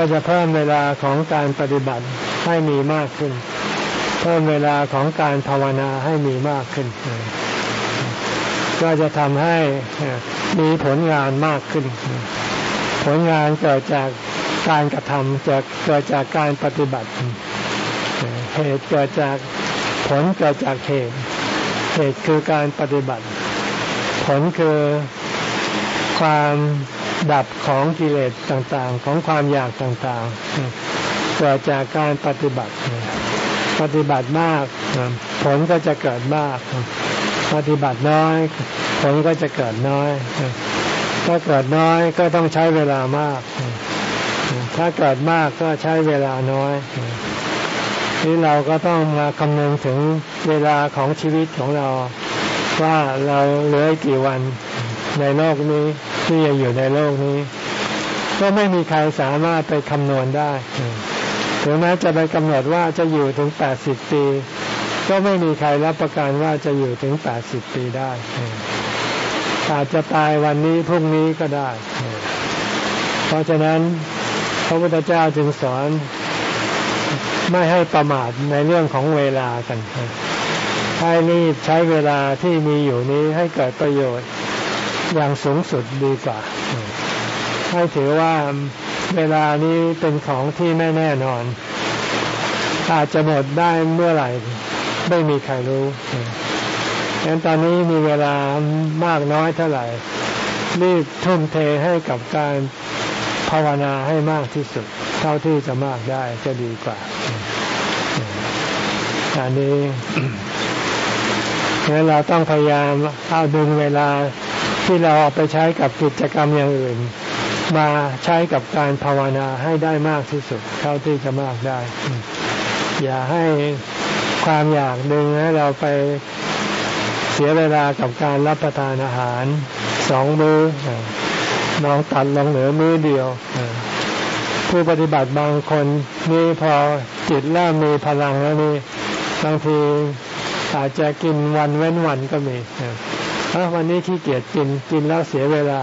ก็จะเพิ่มเวลาของการปฏิบัติให้มีมากขึ้น เพิ่มเวลาของการภาวนาให้มีมากขึ้น ก็จะทำให้มีผลงานมากขึ้น ผลงานเกิดจากการกระทำจะเกิดจากการปฏิบัติ เหตุเกิดจากผลเกิดจากเหตุ เหตุคือการปฏิบัติ ผลคือความ ดับของกิเลสต่างๆ ของความอยากต่างๆเกิดจากการปฏิบัติ ปฏิบัติมาก ผลก็จะเกิดมาก ปฏิบัติน้อย ผลก็จะเกิดน้อยถ้าเกิดน้อยก็ต้องใช้เวลามาก ถ้าเกิดมากก็ใช้เวลาน้อยนี่เราก็ต้องมาคำนึงถึงเวลาของชีวิตของเรา ว่าเราเหลือกี่วันในโลกนี้ ที่จะอยู่ในโลกนี้ ก็ไม่มีใครสามารถไปคำนวณได้ถึงแม้จะไปกำหนดว่าจะอยู่ถึงแปดสิบปี ก็ไม่มีใครรับประกันว่าจะอยู่ถึงแปดสิบปีได้ อาจจะตายวันนี้พรุ่งนี้ก็ได้ เพราะฉะนั้นพระพุทธเจ้าจึงสอนไม่ให้ประมาทในเรื่องของเวลากันให้รีบใช้เวลาที่มีอยู่นี้ให้เกิดประโยชน์ อย่างสูงสุดดีกว่า ให้ถือว่าเวลานี้เป็นของที่ไม่แน่นอน อาจจะหมดได้เมื่อไหร่ ไม่มีใครรู้ดังนั้นตอนนี้มีเวลามากน้อยเท่าไหร่ รีบทุ่มเทให้กับการภาวนาให้มากที่สุด เท่าที่จะมากได้จะดีกว่าอันนี้งั้นเราต้องพยายามเอาดึงเวลา ที่เราเอาไปใช้กับกิจกรรมอย่างอื่น มาใช้กับการภาวนาให้ได้มากที่สุด เท่าที่จะมากได้ อย่าให้ความอยากดึงให้เราไปเสียเวลากับการรับประทานอาหารสองมือลองตัดลองเหลือมือเดียวผู้ปฏิบัติบางคนนี่พอจิตเริ่มมีพลังแล้วนี่บางทีอาจจะกินวันเว้นวันก็มี วันนี้ขี้เกียจกินกินแล้วเสียเวลา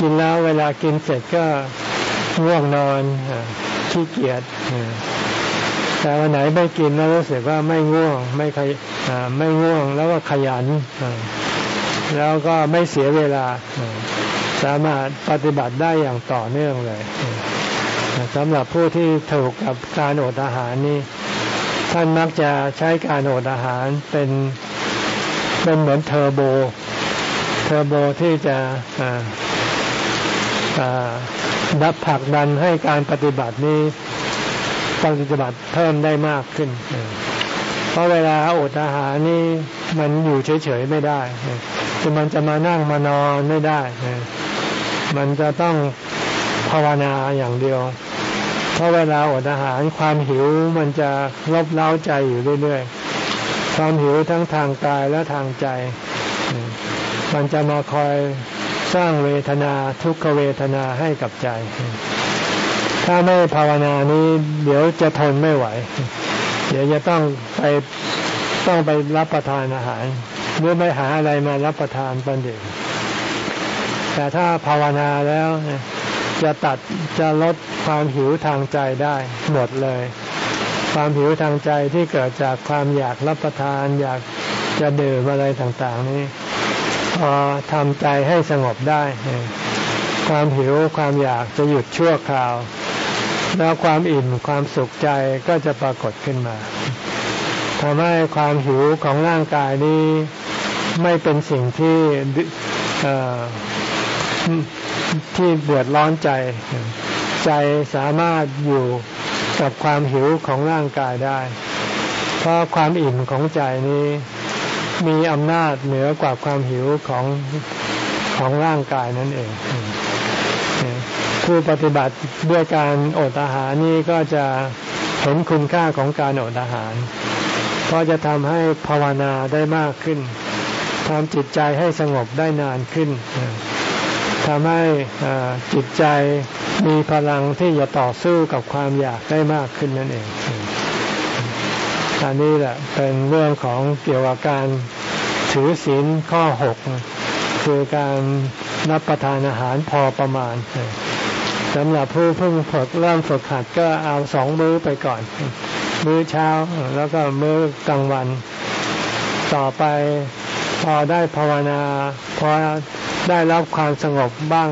กินแล้วเวลากินเสร็จก็ง่วงนอนขี้เกียจแต่วันไหนไม่กินแล้วรู้สึกว่าไม่ง่วงไม่ขยไม่ง่วงแล้วก็ขยันแล้วก็ไม่เสียเวลา สามารถปฏิบัติได้อย่างต่อเนื่องเลยสำหรับผู้ที่ถูกกับการอดอาหารนี่ท่านมักจะใช้การอดอาหารเป็น เป็นเหมือนเทอร์โบ เทอร์โบที่จะดับผักดันให้การปฏิบัตินี้ปฏิบัติเพิ่มได้มากขึ้น เพราะเวลาอดอาหารนี่มันอยู่เฉยๆไม่ได้คือมันจะมานั่งมานอนไม่ได้ มันจะต้องภาวนาอย่างเดียว เพราะเวลาอดอาหารความหิวมันจะลบเล้าใจอยู่เรื่อยๆ ความหิวทั้งทางกายและทางใจ มันจะมาคอยสร้างเวทนาทุกขเวทนาให้กับใจ ถ้าไม่ภาวนานี้เดี๋ยวจะทนไม่ไหว เดี๋ยวจะต้องไปต้องไปรับประทานอาหารหรือไปหาอะไรมารับประทานตอนเด็กแต่ถ้าภาวนาแล้วจะตัดจะลดความหิวทางใจได้หมดเลย ความหิวทางใจที่เกิดจากความอยากรับประทาน อยากจะดื่มอะไรต่างๆ นี้พอทำใจให้สงบได้ ความหิวความอยากจะหยุดชั่วคราว แล้วความอิ่มความสุขใจก็จะปรากฏขึ้นมาทำให้ความหิวของร่างกายนี้ไม่เป็นสิ่งที่ที่เดือดร้อนใจ ใจสามารถอยู่ กับความหิวของร่างกายได้ เพราะความอิ่มของใจนี้มีอำนาจเหนือกว่าความหิวของของร่างกายนั่นเอง ผู้ปฏิบัติด้วยการอดอาหารนี่ก็จะเห็นคุณค่าของการอดอาหาร เพราะจะทำให้ภาวนาได้มากขึ้นทำจิตใจให้สงบได้นานขึ้นทำให้จิตใจ มีพลังที่จะต่อสู้กับความอยากได้มากขึ้นนั่นเอง อันนี้แหละเป็นเรื่องของเกี่ยวกับการถือศีลข้อหกคือการรับประทานอาหารพอประมาณสำหรับผู้เพิ่งฝึกเริ่มฝึกหัดก็เอาสองมื้อไปก่อน มื้อเช้าแล้วก็มื้อกลางวัน ต่อไปพอได้ภาวนาพอได้รับความสงบบ้าง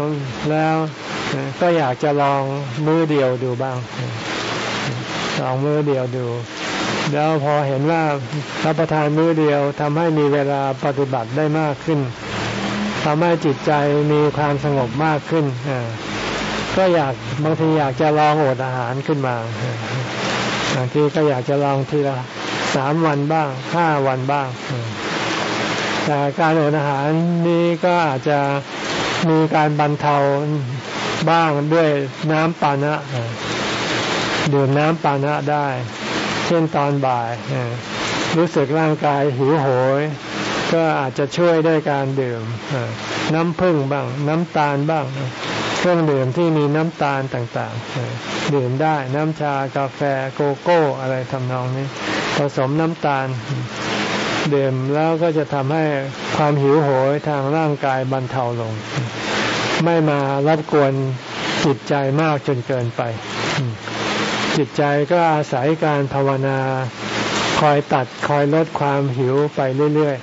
แล้ว ก็อยากจะลองมือเดียวดูบ้าง ลองมือเดียวดู แล้วพอเห็นว่ารับประทานมือเดียวทำให้มีเวลาปฏิบัติได้มากขึ้นทำให้จิตใจมีความสงบมากขึ้น ก็อยากบางทีอยากจะลองอดอาหารขึ้นมาบางทีก็อยากจะลองทีละสามวันบ้างห้าวันบ้าง แต่การอดอาหารนี้ก็อาจจะมีการบรรเทา บ้างด้วยน้ำปานะดื่มน้ำปานะได้ เช่นตอนบ่ายรู้สึกร่างกายหิวโหย ก็อาจจะช่วยด้วยการดื่มน้ำผึ้งบ้าง น้ำตาลบ้าง เครื่องดื่มที่มีน้ำตาลต่างๆดื่มได้น้ำชากาแฟโกโก้อะไรทำนองนี้ ผสมน้ำตาลดื่มแล้วก็จะทำให้ความหิวโหยทางร่างกายบรรเทาลง ไม่มารบกวนจิตใจมากจนเกินไป จิตใจก็อาศัยการภาวนาคอยตัดคอยลดความหิวไปเรื่อย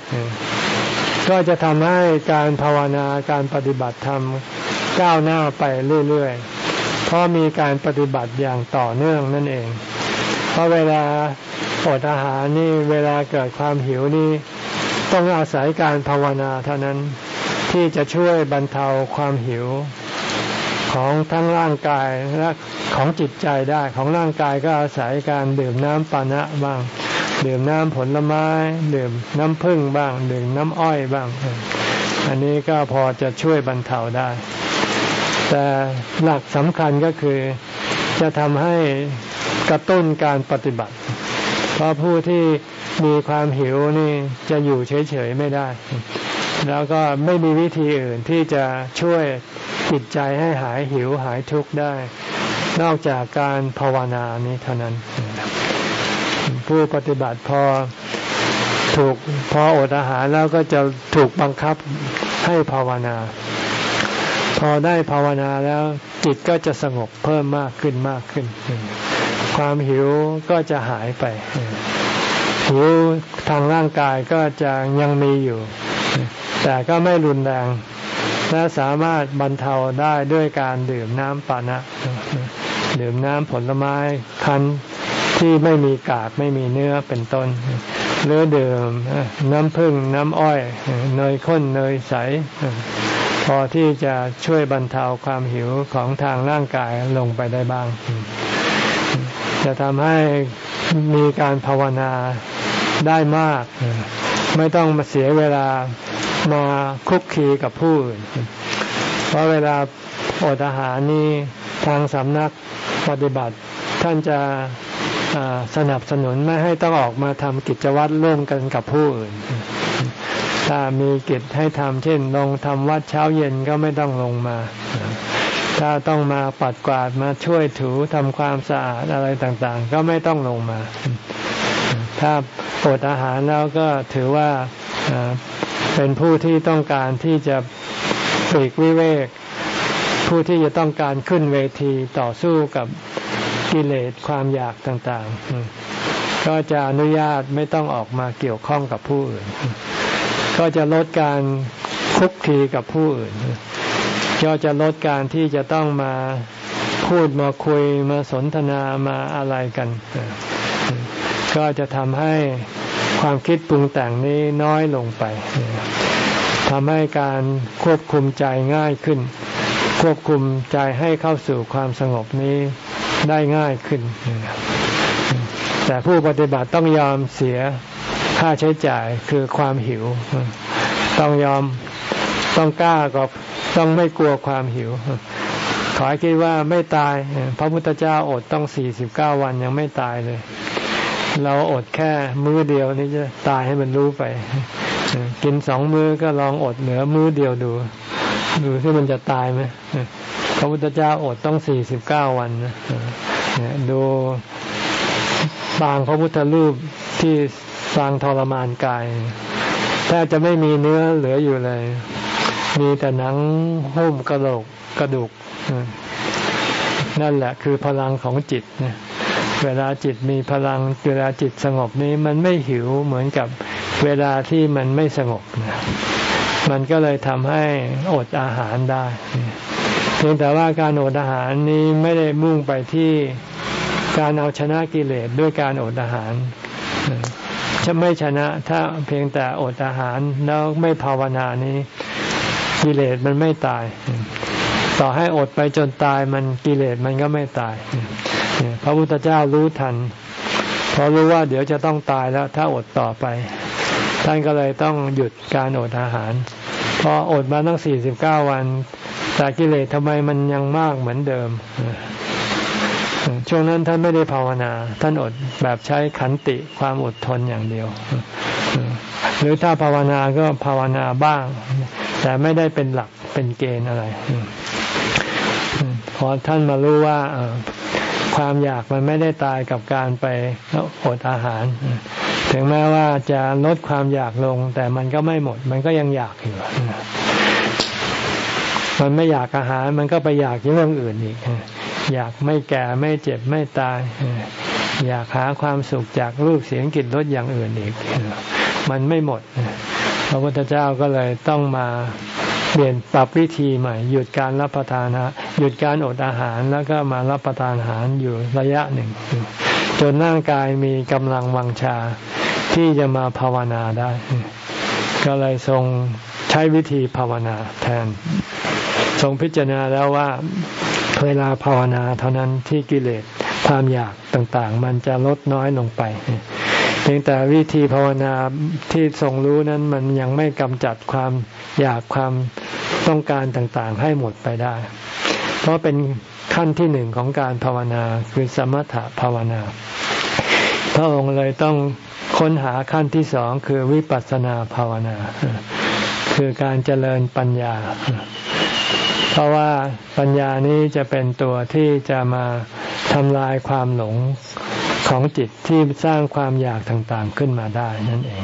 ๆ ก็จะทำให้การภาวนาการปฏิบัติธรรมก้าวหน้าไปเรื่อยๆ เพราะมีการปฏิบัติอย่างต่อเนื่องนั่นเอง เพราะเวลาอดอาหารนี่เวลาเกิดความหิวนี่ต้องอาศัยการภาวนาเท่านั้น ที่จะช่วยบรรเทาความหิวของทั้งร่างกายและของจิตใจได้ของร่างกายก็อาศัยการดื่มน้ำปานะบ้าง ดื่มน้ำผลไม้ ดื่มน้ำผึ้งบ้าง ดื่มน้ำอ้อยบ้าง อันนี้ก็พอจะช่วยบรรเทาได้ แต่หลักสำคัญก็คือจะทำให้กระตุ้นการปฏิบัติ เพราะผู้ที่มีความหิวนี่จะอยู่เฉยๆไม่ได้ แล้วก็ไม่มีวิธีอื่นที่จะช่วยจิตใจให้หายหิวหายทุกข์ได้ นอกจากการภาวนานี้เท่านั้น ผู้ปฏิบัติพอถูกพออดอาหารแล้วก็จะถูกบังคับให้ภาวนา พอได้ภาวนาแล้วจิตก็จะสงบเพิ่มมากขึ้นมากขึ้น ความหิวก็จะหายไปหิวทางร่างกายก็จะยังมีอยู่ แต่ก็ไม่รุนแรง และสามารถบรรเทาได้ด้วยการดื่มน้ำปานะ ดื่มน้ำผลไม้คั้นที่ไม่มีกากไม่มีเนื้อเป็นต้น หรือดื่มน้ำผึ้งน้ำอ้อย เนยข้นเนยใส พอที่จะช่วยบรรเทาความหิวของทางร่างกายลงไปได้บ้าง จะทำให้มีการภาวนาได้มาก ไม่ต้องมาเสียเวลา มาคุกคีกับผู้อื่นเพราะเวลาอดอาหารนี้ทางสำนักปฏิบัติ ท่านจะสนับสนุนไม่ให้ต้องออกมาทำกิจวัตรร่วมกันกับผู้อื่น ถ้ามีกิจให้ทำเช่น ลงทำวัดเช้าเย็นก็ไม่ต้องลงมา ถ้าต้องมาปัดกวาดมาช่วยถูทำความสะอาดอะไรต่างๆ ก็ไม่ต้องลงมา ถ้าอดอาหารแล้วก็ถือว่า เป็นผู้ที่ต้องการที่จะปลีกวิเวก ผู้ที่จะต้องการขึ้นเวทีต่อสู้กับกิเลสความอยากต่างๆ ก็จะอนุญาตไม่ต้องออกมาเกี่ยวข้องกับผู้อื่น ก็จะลดการคุกคีกับผู้อื่น ก็จะลดการที่จะต้องมาพูดมาคุยมาสนทนามาอะไรกัน ก็จะทำให้ ความคิดปรุงแต่งนี้น้อยลงไปทำให้การควบคุมใจง่ายขึ้น ควบคุมใจให้เข้าสู่ความสงบนี้ได้ง่ายขึ้น แต่ผู้ปฏิบัติต้องยอมเสียค่าใช้จ่ายคือความหิว ต้องยอมต้องกล้าก็ต้องไม่กลัวความหิว ขอให้คิดว่าไม่ตาย พระพุทธเจ้าอดต้องสี่สิบเก้าวันยังไม่ตายเลย เราอดแค่มื้อเดียวนี่จะตายให้มันรู้ไปกินสองมื้อก็ลองอดเหลือมื้อเดียวดู ดูที่มันจะตายไหมพระพุทธเจ้าอดต้องสี่สิบเก้าวันนะดูบางพระพุทธรูปที่สร้างทรมานกายแทบจะไม่มีเนื้อเหลืออยู่เลย มีแต่หนังหุ้มกระโหลกกระดูกนั่นแหละคือพลังของจิตนะ เวลาจิตมีพลังเวลาจิตสงบนี้มันไม่หิวเหมือนกับเวลาที่มันไม่สงบนะมันก็เลยทำให้อดอาหารได้เพียงแต่ว่าการอดอาหารนี้ไม่ได้มุ่งไปที่การเอาชนะกิเลสด้วยการอดอาหารจะไม่ชนะถ้าเพียงแต่อดอาหารแล้วไม่ภาวนานี้ กิเลสมันไม่ตาย ต่อให้อดไปจนตายมันกิเลสมันก็ไม่ตาย พระพุทธเจ้ารู้ทัน เพราะรู้ว่าเดี๋ยวจะต้องตายแล้ว ถ้าอดต่อไป ท่านก็เลยต้องหยุดการอดอาหาร พออดมาตั้งสี่สิบเก้าวัน แต่กิเลสทำไมมันยังมากเหมือนเดิม ช่วงนั้นท่านไม่ได้ภาวนา ท่านอดแบบใช้ขันติความอดทนอย่างเดียว หรือถ้าภาวนาก็ภาวนาบ้าง แต่ไม่ได้เป็นหลักเป็นเกณฑ์อะไรพอท่านมารู้ว่า ความอยากมันไม่ได้ตายกับการไปอดอาหาร ถึงแม้ว่าจะลดความอยากลง แต่มันก็ไม่หมด มันก็ยังอยากอยู่มันไม่อยากอาหาร มันก็ไปอยากเรื่องอื่นอีกอยากไม่แก่ไม่เจ็บไม่ตาย อยากหาความสุขจากรูปเสียงกลิ่นรสอย่างอื่นอีก มันไม่หมดพระพุทธเจ้าก็เลยต้องมา เปลี่ยนปรับวิธีใหม่ หยุดการรับประทานะหยุดการอดอาหารแล้วก็มารับประทานอาหารอยู่ระยะหนึ่ง จนร่างกายมีกำลังวังชาที่จะมาภาวนาได้ ก็เลยทรงใช้วิธีภาวนาแทน ทรงพิจารณาแล้วว่าเวลาภาวนาเท่านั้นที่กิเลสความอยากต่างๆ มันจะลดน้อยลงไปเพียงแต่วิธีภาวนาที่ทรงรู้นั้นมันยังไม่กำจัดความ อยากความต้องการต่างๆ ให้หมดไปได้ เพราะเป็นขั้นที่หนึ่งของการภาวนาคือสมถภาวนา พระองค์เลยต้องค้นหาขั้นที่สองคือวิปัสสนาภาวนา คือการเจริญปัญญา เพราะว่าปัญญานี้จะเป็นตัวที่จะมาทำลายความหลงของจิตที่สร้างความอยากต่างๆขึ้นมาได้นั่นเอง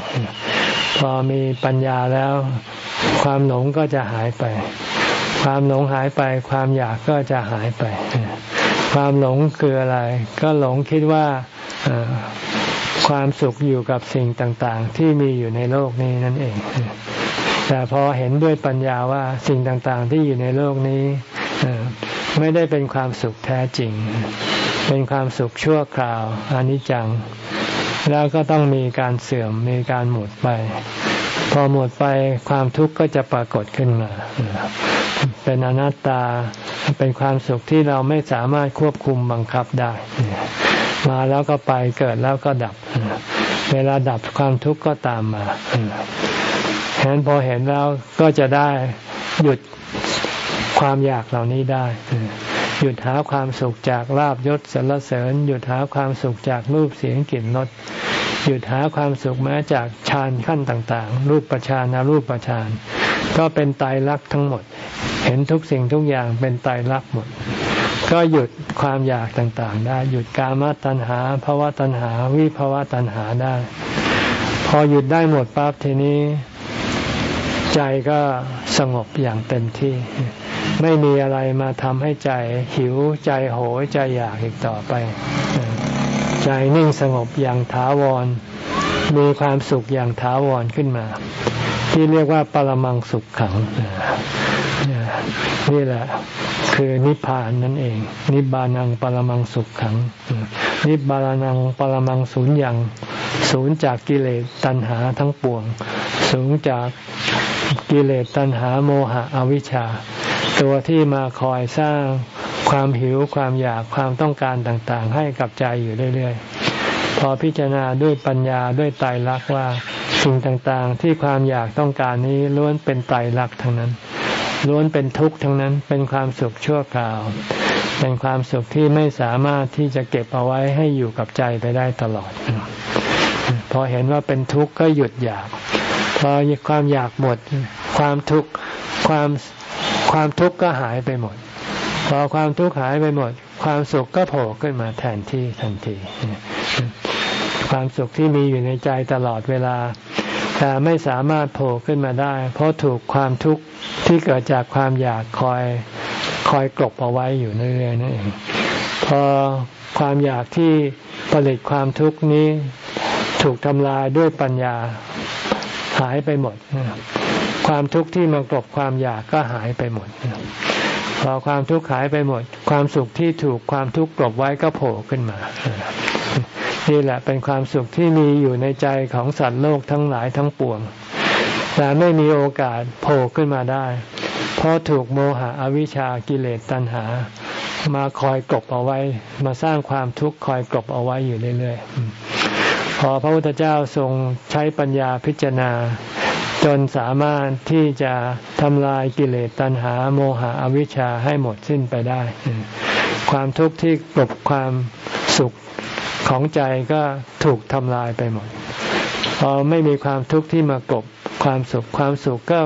พอมีปัญญาแล้ว ความหลงก็จะหายไป ความหลงหายไป ความอยากก็จะหายไป ความหลงคืออะไร ก็หลงคิดว่าความสุขอยู่กับสิ่งต่างๆ ที่มีอยู่ในโลกนี้นั่นเอง แต่พอเห็นด้วยปัญญาว่าสิ่งต่างๆ ที่อยู่ในโลกนี้ไม่ได้เป็นความสุขแท้จริง เป็นความสุขชั่วคราวอนิจจัง แล้วก็ต้องมีการเสื่อมมีการหมดไป พอหมดไปความทุกข์ก็จะปรากฏขึ้นมา เป็นอนัตตาเป็นความสุขที่เราไม่สามารถควบคุมบังคับได้ มาแล้วก็ไปเกิดแล้วก็ดับ เวลาดับความทุกข์ก็ตามมาฉะนั้นพอเห็นแล้วก็จะได้หยุดความอยากเหล่านี้ได้ หยุดหาความสุขจากลาบยศสรรเสริญ หยุดหาความสุขจากรูปเสียงกลิ่นรสหยุดหาความสุขแม้จากฌานขั้นต่างๆ รูปประชานรูปประชานก็เป็นไตรลักษณ์ทั้งหมด เห็นทุกสิ่งทุกอย่างเป็นไตรลักษณ์หมด ก็หยุดความอยากต่างๆ ได้ หยุดกามตัณหาภาวะตัณหา วิภาวะตัณหาได้ พอหยุดได้หมดปั๊บทีนี้ ใจก็สงบอย่างเต็มที่ ไม่มีอะไรมาทำให้ใจหิวใจโหยใจอยากอีกต่อไป ใจนิ่งสงบอย่างถาวร มีความสุขอย่างถาวรขึ้นมา ที่เรียกว่าปรมังสุขขังนี่แหละคือนิพพานนั่นเอง นิบานังปรมังสุขขัง นิบานังปรมังศูนย์อย่างศูนย์จากกิเลสตัณหาทั้งปวงศูนย์จากกิเลสตัณหาโมหะอวิชชา ตัวที่มาคอยสร้างความหิวความอยากความต้องการต่างๆ ให้กับใจอยู่เรื่อยๆ พอพิจารณาด้วยปัญญาด้วยไตรลักษณ์ว่าสิ่งต่างๆ ที่ความอยากต้องการนี้ล้วนเป็นไตรลักษณ์ทั้งนั้น ล้วนเป็นทุกข์ทั้งนั้นเป็นความสุขชั่วคราว เป็นความสุขที่ไม่สามารถที่จะเก็บเอาไว้ให้อยู่กับใจไปได้ตลอด พอเห็นว่าเป็นทุกข์ก็หยุดอยาก พอความอยากหมด ความทุกข์ความ ความทุกข์ก็หายไปหมด พอความทุกข์หายไปหมด ความสุขก็โผล่ขึ้นมาแทนที่ทันที ความสุขที่มีอยู่ในใจตลอดเวลา แต่ไม่สามารถโผล่ขึ้นมาได้ เพราะถูกความทุกข์ที่เกิดจากความอยากคอยคอยกลบเอาไว้อยู่เรื่อยๆนั่นเองพอความอยากที่ผลิตความทุกข์นี้ถูกทำลายด้วยปัญญาหายไปหมด ความทุกข์ที่มากลบความอยากก็หายไปหมด พอความทุกข์หายไปหมด ความสุขที่ถูกความทุกข์กลบไว้ก็โผล่ขึ้นมา นี่แหละเป็นความสุขที่มีอยู่ในใจของสัตว์โลกทั้งหลายทั้งปวง แต่ไม่มีโอกาสโผล่ขึ้นมาได้ เพราะถูกโมหะอวิชชากิเลสตัณหา มาคอยกลบเอาไว้ มาสร้างความทุกข์คอยกลบเอาไว้อยู่เรื่อยๆพอพระพุทธเจ้าทรงใช้ปัญญาพิจารณา จนสามารถที่จะทำลายกิเลสตัณหาโมหะอวิชชาให้หมดสิ้นไปได้ ความทุกข์ที่กลบความสุขของใจก็ถูกทำลายไปหมดพอไม่มีความทุกข์ที่มากบความสุขความสุขก็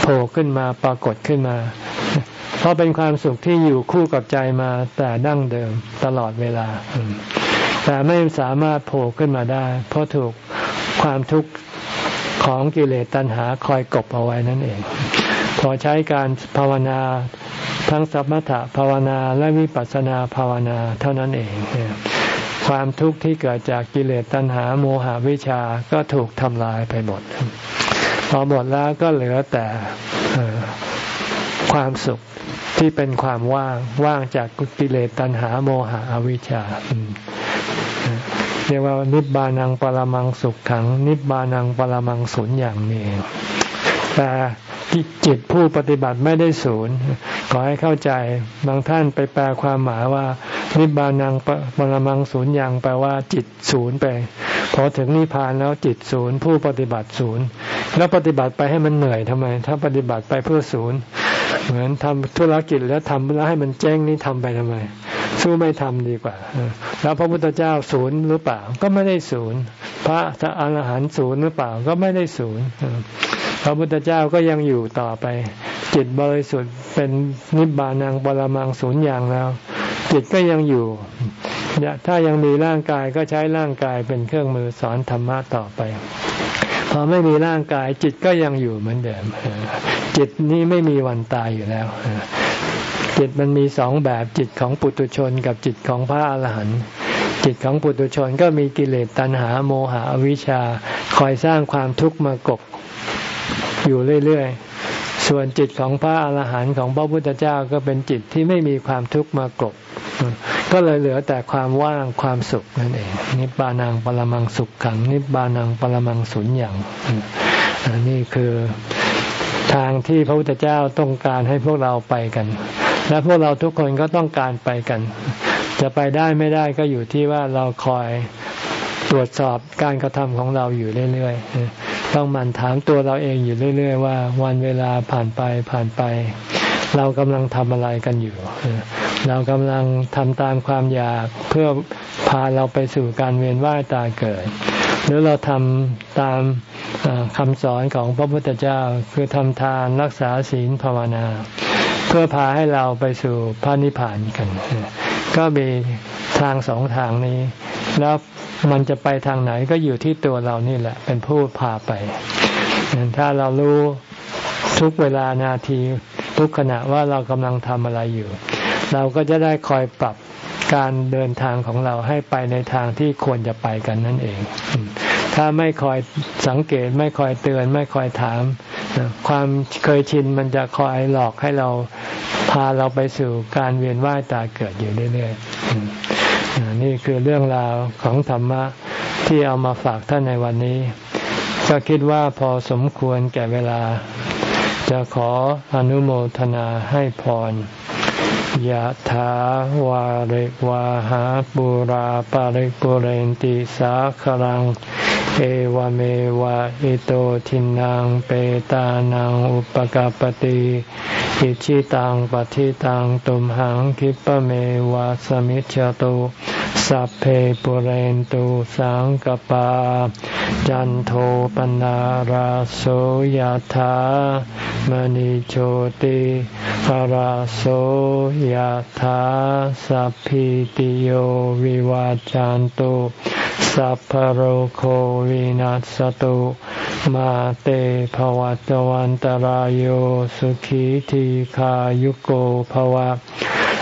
โผล่ขึ้นมาปรากฏขึ้นมา เพราะเป็นความสุขที่อยู่คู่กับใจมาแต่ดั้งเดิมตลอดเวลา แต่ไม่สามารถโผล่ขึ้นมาได้ เพราะถูกความทุกข์ ของกิเลสตัณหาคอยกบเอาไว้นั่นเอง พอใช้การภาวนาทั้งสมถะภาวนาและวิปัสสนาภาวนาเท่านั้นเอง ความทุกข์ที่เกิดจากกิเลสตัณหาโมหะวิชาก็ถูกทำลายไปหมด พอหมดแล้วก็เหลือแต่ความสุขที่เป็นความว่างว่างจากกิเลสตัณหาโมหะอวิชชา เรียกว่านิบานังปรมังสุขขัง นิบานังปรมังสุญอย่างนี้แต่จิตผู้ปฏิบัติไม่ได้ศูนย์ขอให้เข้าใจบางท่านไปแปลความหมายว่า นิบานังปรมังศูนย์อย่างแปลว่าจิตศูนย์ไปพอถึงนิพพานแล้วจิตศูนย์ผู้ปฏิบัติศูนย์แล้วปฏิบัติไปให้มันเหนื่อยทำไม ถ้าปฏิบัติไปเพื่อศูนย์เหมือนทำธุรกิจแล้วทำแล้วให้มันเจ๊งนี่ทำไปทำไม สู้ไม่ทำดีกว่า แล้วพระพุทธเจ้าศูนย์หรือเปล่า ก็ไม่ได้ศูนย์ พระอรหันต์ศูนย์หรือเปล่า ก็ไม่ได้ศูนย์ พระพุทธเจ้าก็ยังอยู่ต่อไป จิตบริสุทธิ์เป็นนิบานังบรมังศูนย์อย่างแล้ว จิตก็ยังอยู่ถ้ายังมีร่างกายก็ใช้ร่างกายเป็นเครื่องมือสอนธรรมะต่อไป พอไม่มีร่างกายจิตก็ยังอยู่เหมือนเดิม จิตนี้ไม่มีวันตายอยู่แล้ว จิตมันมีสองแบบจิตของปุตุชนกับจิตของพระอรหันต์จิตของปุตุชนก็มีกิเลสตัณหาโมหะอวิชชา คอยสร้างความทุกข์มากบอยู่เรื่อยๆ ส่วนจิตของพระอรหันต์ของพระพุทธเจ้าก็เป็นจิตที่ไม่มีความทุกข์มากบก็เลยเหลือแต่ความว่างความสุขนั่นเอง นิบานังปรมังสุขขัง นิบานังปรมังสุญญ์อย่างนี่คือทางที่พระพุทธเจ้าต้องการให้พวกเราไปกัน และพวกเราทุกคนก็ต้องการไปกัน จะไปได้ไม่ได้ก็อยู่ที่ว่าเราคอยตรวจสอบการกระทำของเราอยู่เรื่อยๆ ต้องมันถามตัวเราเองอยู่เรื่อย ๆ ว่าวันเวลาผ่านไปผ่านไป เรากำลังทำอะไรกันอยู่ เรากำลังทำตามความอยากเพื่อพาเราไปสู่การเวียนว่ายตายเกิด หรือเราทำตามคำสอนของพระพุทธเจ้าคือทำทานรักษาศีลภาวนา พื่อพาให้เราไปสู่พระนิพพานกัน ก็มีทางสองทางนี้ แล้วมันจะไปทางไหนก็อยู่ที่ตัวเรานี่แหละ เป็นผู้พาไป ถ้าเรารู้ทุกเวลานาทีทุกขณะว่าเรากำลังทำอะไรอยู่ เราก็จะได้คอยปรับการเดินทางของเราให้ไปในทางที่ควรจะไปกันนั่นเอง ถ้าไม่คอยสังเกตไม่คอยเตือน ไม่คอยถาม ความเคยชินมันจะคอยหลอกให้เราพาเราไปสู่การเวียนว่ายตายเกิดอยู่เรื่อยๆนี่คือเรื่องราวของธรรมะที่เอามาฝากท่านในวันนี้ ก็คิดว่าพอสมควรแก่เวลา จะขออนุโมทนาให้พรยะถาวาริวาหาปุราปาริปุเรนติสาคลัง เอวเมวะอิโตทินังเปตานังอุปกาปติอิชิตังปฏิตังตุมหังคิปเมวะสมิจจตุสัพเพปุเรนตุสังกปา จันโทปนาราโสยธามณิโชติภราโสยธาสัพพิติโยวิวาจันตุ สัพพโรโควินัสตุมาเตภวัตวันตารโยสุขีทีขายุโกภวะ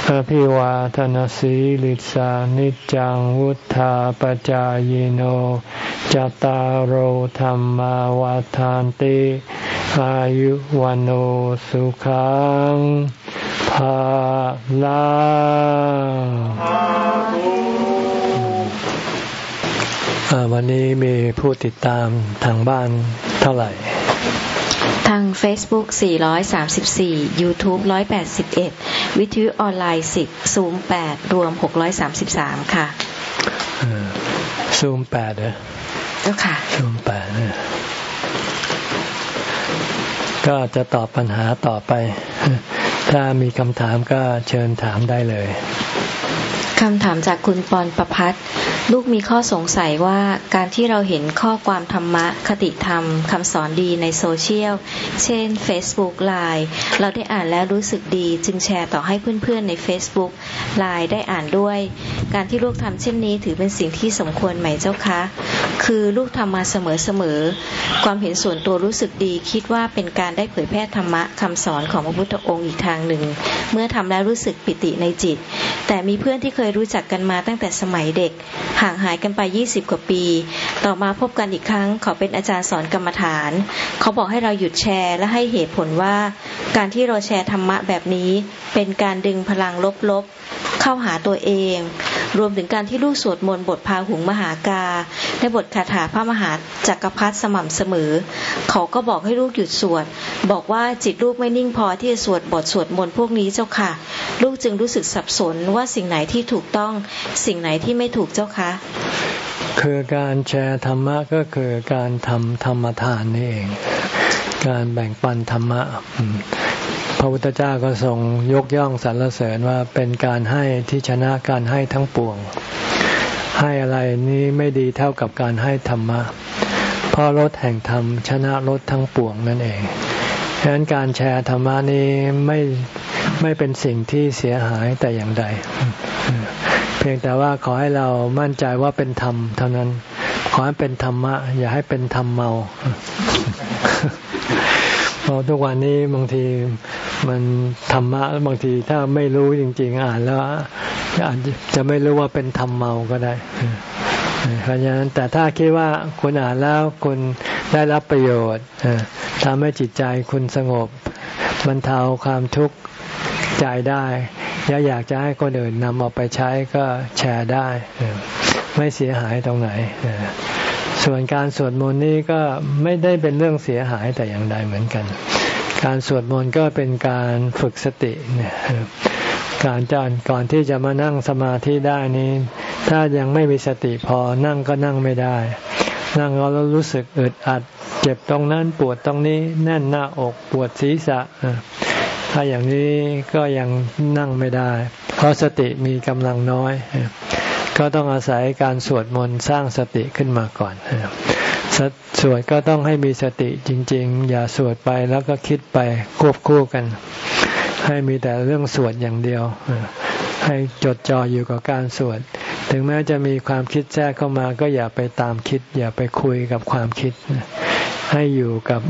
อภิวาทนสีลิสานิจังวุธาปจายโนจตารโธรรมวาทานติอายุวันโอสุขังภาลา วันนี้มีผู้ติดตามทางบ้านเท่าไหร่ ทาง Facebook 434 YouTube 181 วิทยุออนไลน์ 10 Zoom 8 รวม 633 ค่ะซูมแปดเหรอเจ้าค่ะซูมแปดเนี่ยก็จะตอบปัญหาต่อไป ถ้ามีคำถามก็เชิญถามได้เลย คำถามจากคุณปอนประพัฒ ลูกมีข้อสงสัยว่าการที่เราเห็นข้อความธรรมะ คติธรรมคำสอนดีในโซเชียล เช่น Facebook ไลน์เราได้อ่านแล้วรู้สึกดี จึงแชร์ต่อให้เพื่อนๆใน Facebook ไลน์ได้อ่านด้วย การที่ลูกทำเช่นนี้ถือเป็นสิ่งที่สมควรไหมเจ้าคะ คือลูกทำมาเสมอๆความเห็นส่วนตัวรู้สึกดี คิดว่าเป็นการได้เผยแพร่ธรรมะคำสอนของพระพุทธองค์อีกทางหนึ่ง เมื่อทำแล้วรู้สึกปิติในจิต แต่มีเพื่อนที่เคยรู้จักกันมาตั้งแต่สมัยเด็กห่างหายกันไป 20 กว่าปี ต่อมาพบกันอีกครั้งเขาเป็นอาจารย์สอนกรรมฐาน เขาบอกให้เราหยุดแชร์และให้เหตุผลว่า การที่เราแชร์ธรรมะแบบนี้ เป็นการดึงพลังลบๆ เข้าหาตัวเอง รวมถึงการที่ลูกสวดมนต์บทพาหุงมหากา และบทคาถาพระมหาจักรพรรดิสม่ำเสมอ เขาก็บอกให้ลูกหยุดสวด บอกว่าจิตลูกไม่นิ่งพอที่จะสวดบทสวดมนต์พวกนี้เจ้าค่ะ ลูกจึงรู้สึกสับสนว่าสิ่งไหนที่ถูกต้อง สิ่งไหนที่ไม่ถูกเจ้าคะคือการแชร์ธรรมะก็คือการทำธรรมทานนี่เอง การแบ่งปันธรรมะ ระพุทธเจ้าก็ทรงยกย่องสรรเสริญว่าเป็นการให้ที่ชนะการให้ทั้งปวง ให้อะไรนี้ไม่ดีเท่ากับการให้ธรรมะ เพราะรถแห่งธรรมชนะรถทั้งปวงนั่นเองฉะนั้นการแชร์ธรรมะนี้ไม่ไม่เป็นสิ่งที่เสียหายแต่อย่างใด เพียงแต่ว่าขอให้เรามั่นใจว่าเป็นธรรมเท่านั้น ขอให้เป็นธรรมะ อย่าให้เป็นธรรมเมา เพราะทุกวันนี้บางทีมันธรรมะบางทีถ้าไม่รู้จริง ๆ อ่านแล้วอาจจะไม่รู้ว่าเป็นธรรมเมาก็ได้เพราะฉะนั้นแต่ถ้าคิดว่าคุณอ่านแล้วคุณได้รับประโยชน์ทำให้จิตใจคุณสงบบรรเทาความทุกข์ใจได้อยากอยากจะให้คนอื่นนำเอาไปใช้ก็แชร์ได้ ไม่เสียหายตรงไหน ส่วนการสวดมนต์นี้ก็ไม่ได้เป็นเรื่องเสียหายแต่อย่างใดเหมือนกัน การสวดมนต์ก็เป็นการฝึกสติเนี่ยการจอนก่อนที่จะมานั่งสมาธิได้นี้ ถ้ายังไม่มีสติพอนั่งก็นั่งไม่ได้ นั่งแล้วรู้สึกอึดอัด เจ็บตรงนั้นปวดตรงนี้แน่นหน้าอกปวดศีรษะ ถ้าอย่างนี้ก็ยังนั่งไม่ได้ เพราะสติมีกำลังน้อย ก็ต้องอาศัยการสวดมนต์สร้างสติขึ้นมาก่อนสวดก็ต้องให้มีสติจริง ๆ อย่าสวดไปแล้วก็คิดไปควบคู่กัน ให้มีแต่เรื่องสวดอย่างเดียว ให้จดจ่ออยู่กับการสวด ถึงแม้จะมีความคิดแทรกเข้ามา ก็อย่าไปตามคิด อย่าไปคุยกับความคิด ให้อยู่กับ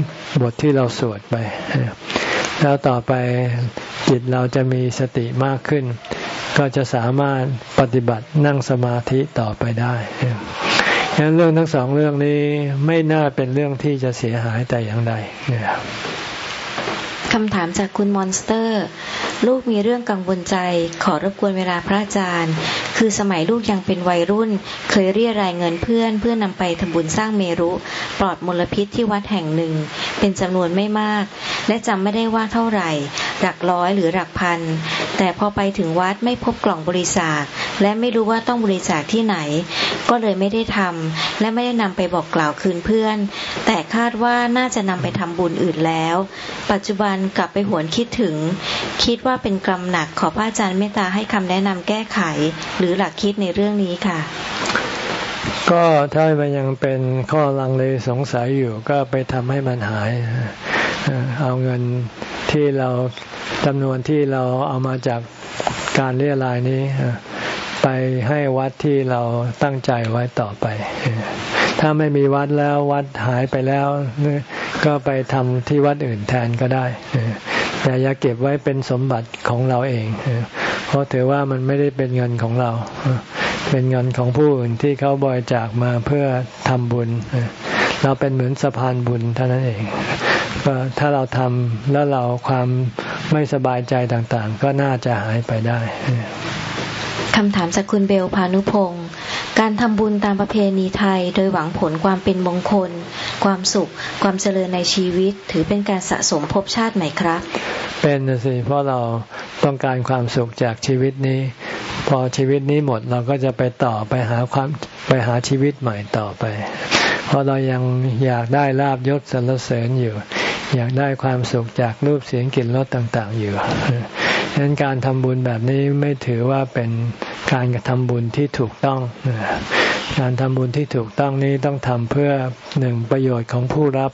บทที่เราสวดไป แล้วต่อไปจิตเราจะมีสติมากขึ้น ก็จะสามารถปฏิบัตินั่งสมาธิต่อไปได้ฉะนั้นเรื่องทั้งสองเรื่องนี้ไม่น่าเป็นเรื่องที่จะเสียหายแต่อย่างใดเนี่ย คำถามจากคุณมอนสเตอร์ ลูกมีเรื่องกังวลใจ ขอรบกวนเวลาพระอาจารย์ คือสมัยลูกยังเป็นวัยรุ่น เคยเรียรายเงินเพื่อน เพื่อนนำไปทำบุญสร้างเมรุปลอดมลพิษที่วัดแห่งหนึ่ง เป็นจำนวนไม่มาก และจำไม่ได้ว่าเท่าไหร่ หลักร้อยหรือหลักพัน แต่พอไปถึงวัดไม่พบกล่องบริจาค และไม่รู้ว่าต้องบริจาคที่ไหน ก็เลยไม่ได้ทำและไม่ได้นำไปบอกกล่าวคืนเพื่อน แต่คาดว่าน่าจะนำไปทำบุญอื่นแล้ว ปัจจุบันกลับไปหวนคิดถึง คิดว่าเป็นกรรมหนักขอพระอาจารย์เมตตาให้คำแนะนำแก้ไข หรือหลักคิดในเรื่องนี้ค่ะ ก็ถ้ามันยังเป็นข้อลังเลสงสัยอยู่ก็ไปทำให้มันหาย เอาเงินที่เราจำนวนที่เราเอามาจากการเรียรายนี้ไปให้วัดที่เราตั้งใจไว้ต่อไป ถ้าไม่มีวัดแล้ววัดหายไปแล้ว ก็ไปทำที่วัดอื่นแทนก็ได้ แต่อย่าเก็บไว้เป็นสมบัติของเราเอง เพราะถือว่ามันไม่ได้เป็นเงินของเรา เป็นเงินของผู้อื่นที่เขาบริจาคมาเพื่อทำบุญ เราเป็นเหมือนสะพานบุญเท่านั้นเองก็ถ้าเราทำแล้วเราความไม่สบายใจต่างๆ ก็น่าจะหายไปได้คำถามจากคุณเบลพานุพงศ์ การทำบุญตามประเพณีไทย โดยหวังผลความเป็นมงคล ความสุข ความเจริญในชีวิต ถือเป็นการสะสมภพชาติไหมครับ เป็นสิเพราะเราต้องการความสุขจากชีวิตนี้ พอชีวิตนี้หมดเราก็จะไปต่อไปหาความไปหาชีวิตใหม่ต่อไป เพราะเรายังอยากได้ลาบยศสรรเสริญอยู่ อยากได้ความสุขจากรูปเสียงกลิ่นรสต่าง ๆ อยู่ ฉะนั้นการทำบุญแบบนี้ไม่ถือว่าเป็นการกระทำบุญที่ถูกต้อง การทำบุญที่ถูกต้องนี้ต้องทำเพื่อหนึ่งประโยชน์ของผู้รับ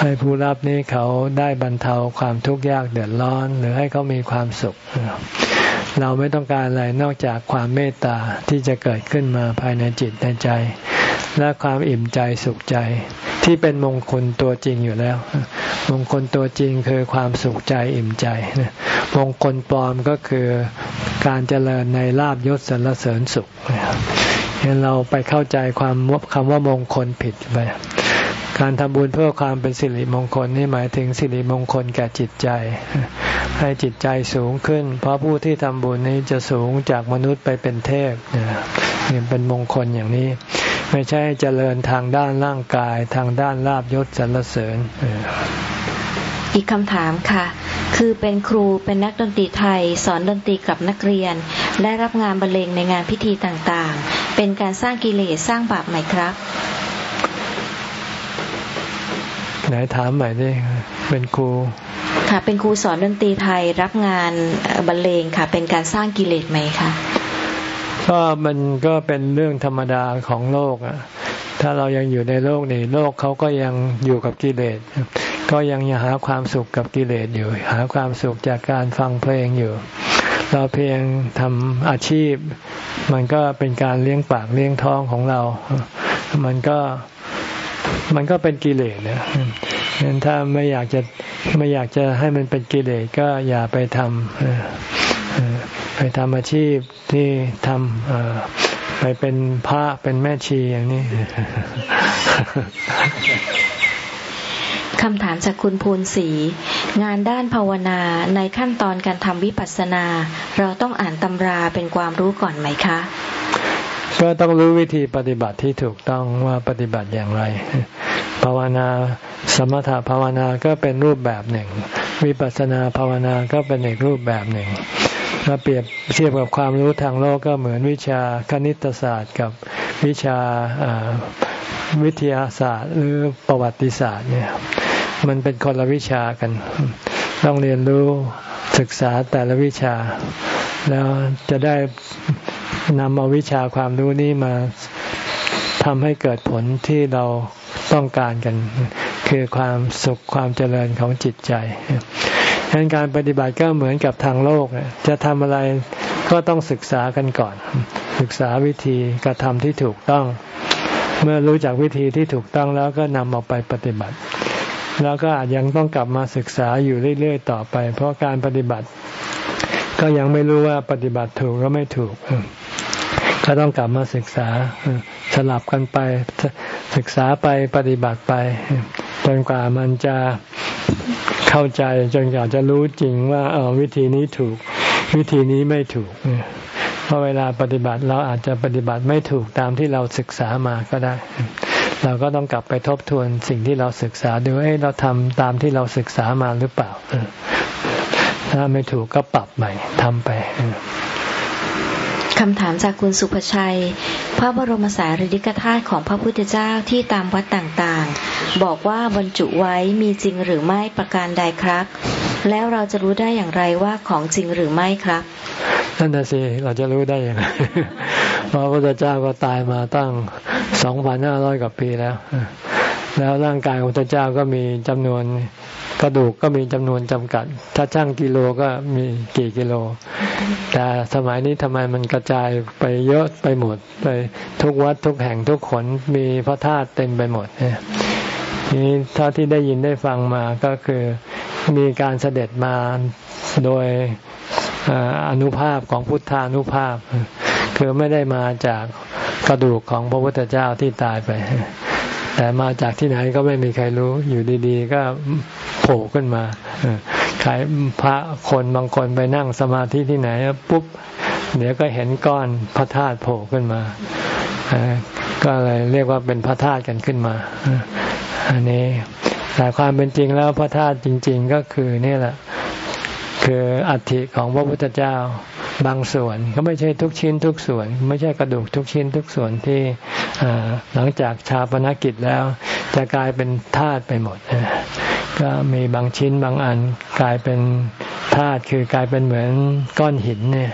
ให้ผู้รับนี้เขาได้บรรเทาความทุกข์ยากเดือดร้อน หรือให้เขามีความสุข เราไม่ต้องการอะไรนอกจากความเมตตาที่จะเกิดขึ้นมาภายในจิตในใจ และความอิ่มใจสุขใจ ที่เป็นมงคลตัวจริงอยู่แล้ว มงคลตัวจริงคือความสุขใจอิ่มใจ มงคลปลอมก็คือการเจริญในลาบยศสรรเสริญสุขเห็นเราไปเข้าใจความคำว่ามงคลผิดไป การทำบุญเพื่อความเป็นสิริมงคลนี่หมายถึงสิริมงคลแก่จิตใจ ให้จิตใจสูงขึ้น เพราะผู้ที่ทำบุญนี้จะสูงจากมนุษย์ไปเป็นเทพเนี่ยเป็นมงคลอย่างนี้ ไม่ใช่เจริญทางด้านร่างกายทางด้านลาบยศสรรเสริญอีกคำถามค่ะ คือเป็นครูเป็นนักดนตรีไทย สอนดนตรีกับนักเรียน และรับงานบรรเลงในงานพิธีต่างๆ เป็นการสร้างกิเลสสร้างบาปไหมครับ ไหนถามใหม่ดิเป็นครูค่ะ เป็นครูสอนดนตรีไทยรับงานบรรเลงค่ะ เป็นการสร้างกิเลสไหมคะก็มันก็เป็นเรื่องธรรมดาของโลกอะ ถ้าเรายังอยู่ในโลกนี้ โลกเขาก็ยังอยู่กับกิเลสก็ยังหาความสุขกับกิเลสอยู่ หาความสุขจากการฟังเพลงอยู่ เราเพียงทำอาชีพ มันก็เป็นการเลี้ยงปากเลี้ยงท้องของเรา มันก็ มันก็เป็นกิเลสนะฉะนั้นถ้าไม่อยากจะไม่อยากจะให้มันเป็นกิเลสก็อย่าไปทำไปทำอาชีพที่ทำไปเป็นพระเป็นแม่ชีอย่างนี้คำถามจากคุณภูนศรีงานด้านภาวนาในขั้นตอนการทำวิปัสสนา เราต้องอ่านตำราเป็นความรู้ก่อนไหมคะ ก็ต้องรู้วิธีปฏิบัติที่ถูกต้องว่าปฏิบัติอย่างไร ภาวนาสมถภาวนาก็เป็นรูปแบบหนึ่ง วิปัสสนาภาวนาก็เป็นอีกรูปแบบหนึ่ง ถ้าเปรียบเทียบกับความรู้ทางโลกก็เหมือนวิชาคณิตศาสตร์กับวิชาวิทยาศาสตร์ หรือประวัติศาสตร์เนี่ยมันเป็นคนละวิชากัน ต้องเรียนรู้ศึกษาแต่ละวิชา แล้วจะได้ นำเอาวิชาความรู้นี้มาทำให้เกิดผลที่เราต้องการกัน คือความสุขความเจริญของจิตใจดังนั้นการปฏิบัติก็เหมือนกับทางโลก จะทำอะไรก็ต้องศึกษากันก่อน ศึกษาวิธีกระทำที่ถูกต้อง เมื่อรู้จักวิธีที่ถูกต้องแล้วก็นำออกไปปฏิบัติ แล้วก็อาจยังต้องกลับมาศึกษาอยู่เรื่อยๆ ต่อไป เพราะการปฏิบัติ ก็ยังไม่รู้ว่าปฏิบัติถูกหรือไม่ถูก ก็ต้องกลับมาศึกษาสลับกันไปศึกษาไปปฏิบัติไป จนกว่ามันจะเข้าใจจนกว่าจะรู้จริงว่าเออวิธีนี้ถูก วิธีนี้ไม่ถูกเพราะเวลาปฏิบัติเราอาจจะปฏิบัติไม่ถูกตามที่เราศึกษามาก็ได้ เราก็ต้องกลับไปทบทวนสิ่งที่เราศึกษาดูให้เราทำตามที่เราศึกษามาหรือเปล่าถ้าไม่ถูกก็ปรับใหม่ทำไป คำถามจากคุณสุภชัย พระบรมสารีริกธาตุของพระพุทธเจ้าที่ตามวัดต่างๆ บอกว่าบรรจุไว้มีจริงหรือไม่ประการใดครับ แล้วเราจะรู้ได้อย่างไรว่าของจริงหรือไม่ครับนั่นน่ะสิเราจะรู้ได้อย่างไรพระพุทธเจ้าก็ตายมาตั้งสองพันห้าร้อยกว่าปีแล้ว แล้วร่างกายของพระเจ้าก็มีจำนวน กระดูกก็มีจำนวนจำกัด ถ้าช่างกิโลก็มีกี่กิโล แต่สมัยนี้ทำไมมันกระจายไปเยอะไปหมดไปทุกวัดทุกแห่งทุกขนมีพระธาตุเต็มไปหมดเนี่ยนี้ถ้าที่ได้ยินได้ฟังมาก็คือมีการเสด็จมาโดยอนุภาพของพุทธานุภาพ คือไม่ได้มาจากกระดูกของพระพุทธเจ้าที่ตายไป แต่มาจากที่ไหนก็ไม่มีใครรู้อยู่ดี ๆ ก็ ผล่ขึ้นมาขายพระคนบางคนไปนั่งสมาธิที่ไหนปุ๊บเดี๋ยวก็เห็นก้อนพระธาตุโผล่ขึ้นมาก็เลยเรียกว่าเป็นพระธาตุกันขึ้นมาอันนี้แต่ความเป็นจริงแล้วพระธาตุจริง ๆ ก็คือนี่แหละ คืออัฐิของพระพุทธเจ้าบางส่วนก็ไม่ใช่ทุกชิ้นทุกส่วน ไม่ใช่กระดูกทุกชิ้นทุกส่วนที่หลังจากชาปนกิจแล้ว จะกลายเป็นธาตุไปหมด ก็มีบางชิ้นบางอันกลายเป็นธาตุคือกลายเป็นเหมือนก้อนหินเนี่ย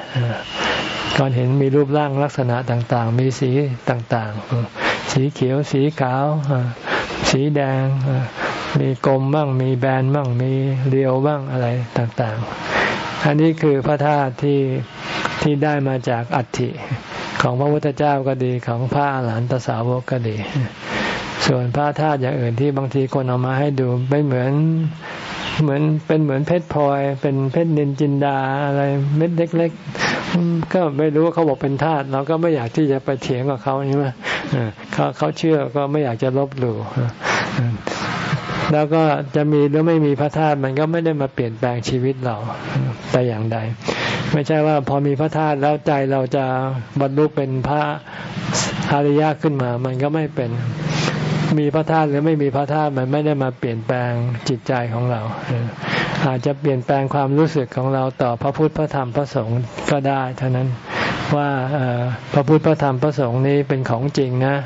ก้อนหินมีรูปร่างลักษณะต่างๆ มีสีต่างๆ สีเขียวสีขาว สีแดง มีกลมบ้างมีแบนบ้างมีเรียวบ้างอะไรต่างๆ อันนี้คือพระธาตุที่ที่ได้มาจากอัฐิของพระพุทธเจ้าก็ดีของพระอรหันตสาวกก็ดี ส่วนพระธาตุอย่างอื่นที่บางทีคนเอามาให้ดูไม่เหมือนเหมือนเป็นเหมือนเพชรพลอย เป็นเพชรนินจินดาอะไรเม็ดเล็ก ๆ ก็ไม่รู้ว่าเขาบอกเป็นธาตุเราก็ไม่อยากที่จะไปเถียงกับเขาใช่ไหมเขาเขาเชื่อก็ไม่อยากจะลบหลู่แล้วก็จะมีหรือไม่มีพระธาตุมันก็ไม่ได้มาเปลี่ยนแปลงชีวิตเราแต่อย่างใด ไม่ใช่ว่าพอมีพระธาตุแล้วใจเราจะบรรลุเป็นพระอริยะขึ้นมา มันก็ไม่เป็น มีพระธาตุหรือไม่มีพระธาตุมันไม่ได้มาเปลี่ยนแปลงจิตใจของเรา อาจจะเปลี่ยนแปลงความรู้สึกของเราต่อพระพุทธพระธรรมพระสงฆ์ก็ได้เท่านั้นว่าพระพุทธพระธรรมพระสงฆ์นี้เป็นของจริงนะ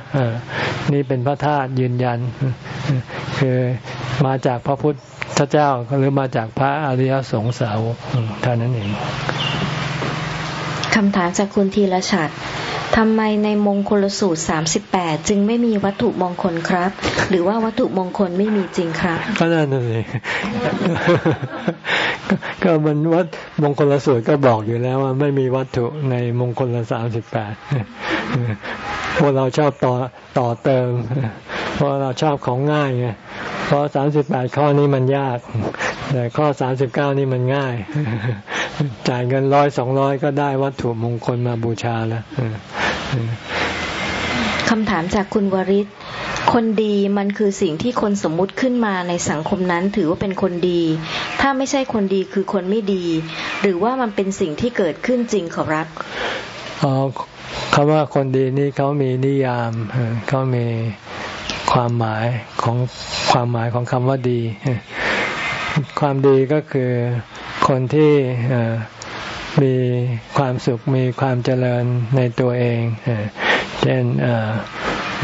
นี่เป็นพระธาตุยืนยัน คือมาจากพระพุทธเจ้าหรือมาจากพระอริยสงสาวกเท่านั้นเองคำถามจากคุณธีรชัด ทำไมในมงคลสูตรสามสิบแปดจึงไม่มีวัตถุมงคลครับ หรือว่าวัตถุมงคลไม่มีจริงครับก็นั่นเลยก็มันวัดมงคลสูตรก็บอกอยู่แล้วว่าไม่มีวัตถุในมงคลละสามสิบแปดพวกเราชอบต่อต่อเติมเพราะเราชอบของง่ายไงเพราะสามสิบแปดข้อนี้มันยาก แต่ข้อสามสิบเก้านี่มันง่าย จ่ายเงินร้อยสองร้อยก็ได้วัตถุมงคลมาบูชาแล้วคำถามจากคุณวริศคนดีมันคือสิ่งที่คนสมมุติขึ้นมาในสังคมนั้นถือว่าเป็นคนดี ถ้าไม่ใช่คนดีคือคนไม่ดี หรือว่ามันเป็นสิ่งที่เกิดขึ้นจริงขอรับอ๋อคำว่าคนดีนี่เขามีนิยามเขามีความหมายของความหมายของคำว่าดี ความดีก็คือ คนที่มีความสุขมีความเจริญในตัวเอง เช่น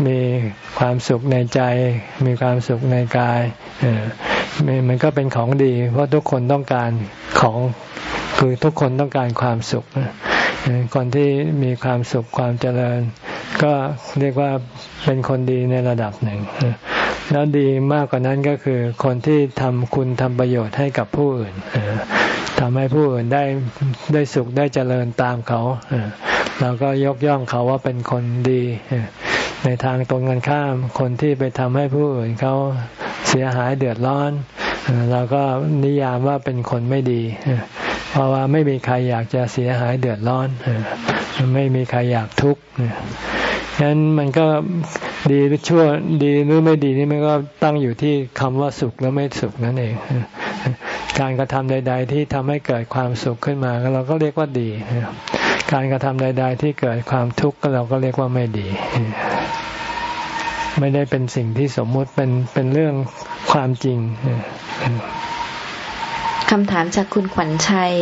มีความสุขในใจ มีความสุขในกายมันก็เป็นของดี เพราะทุกคนต้องการของคือทุกคนต้องการความสุขคนที่มีความสุขความเจริญ ก็เรียกว่าเป็นคนดีในระดับหนึ่ง แล้วดีมากกว่านั้นก็คือคนที่ทำคุณทำประโยชน์ให้กับผู้อื่นทำให้ผู้อื่นได้ได้สุขได้เจริญตามเขาเราก็ยกย่องเขาว่าเป็นคนดีในทางตรงกันข้าม คนที่ไปทำให้ผู้อื่นเขาเสียหายเดือดร้อนเราก็นิยามว่าเป็นคนไม่ดี เพราะว่าไม่มีใครอยากจะเสียหายเดือดร้อน ไม่มีใครอยากทุกข์ ฉะนั้นมันก็ดีหรือชั่วดีหรือไม่ดีนี่มันก็ตั้งอยู่ที่คำว่าสุขหรือไม่สุขนั่นเอง การกระทำใด ๆ ที่ทำให้เกิดความสุขขึ้นมาเราก็เรียกว่าดี การกระทำใด ๆ ที่เกิดความทุกข์เราก็เรียกว่าไม่ดี ไม่ได้เป็นสิ่งที่สมมุติเป็นเป็นเรื่องความจริง คำถามจากคุณขวัญชัย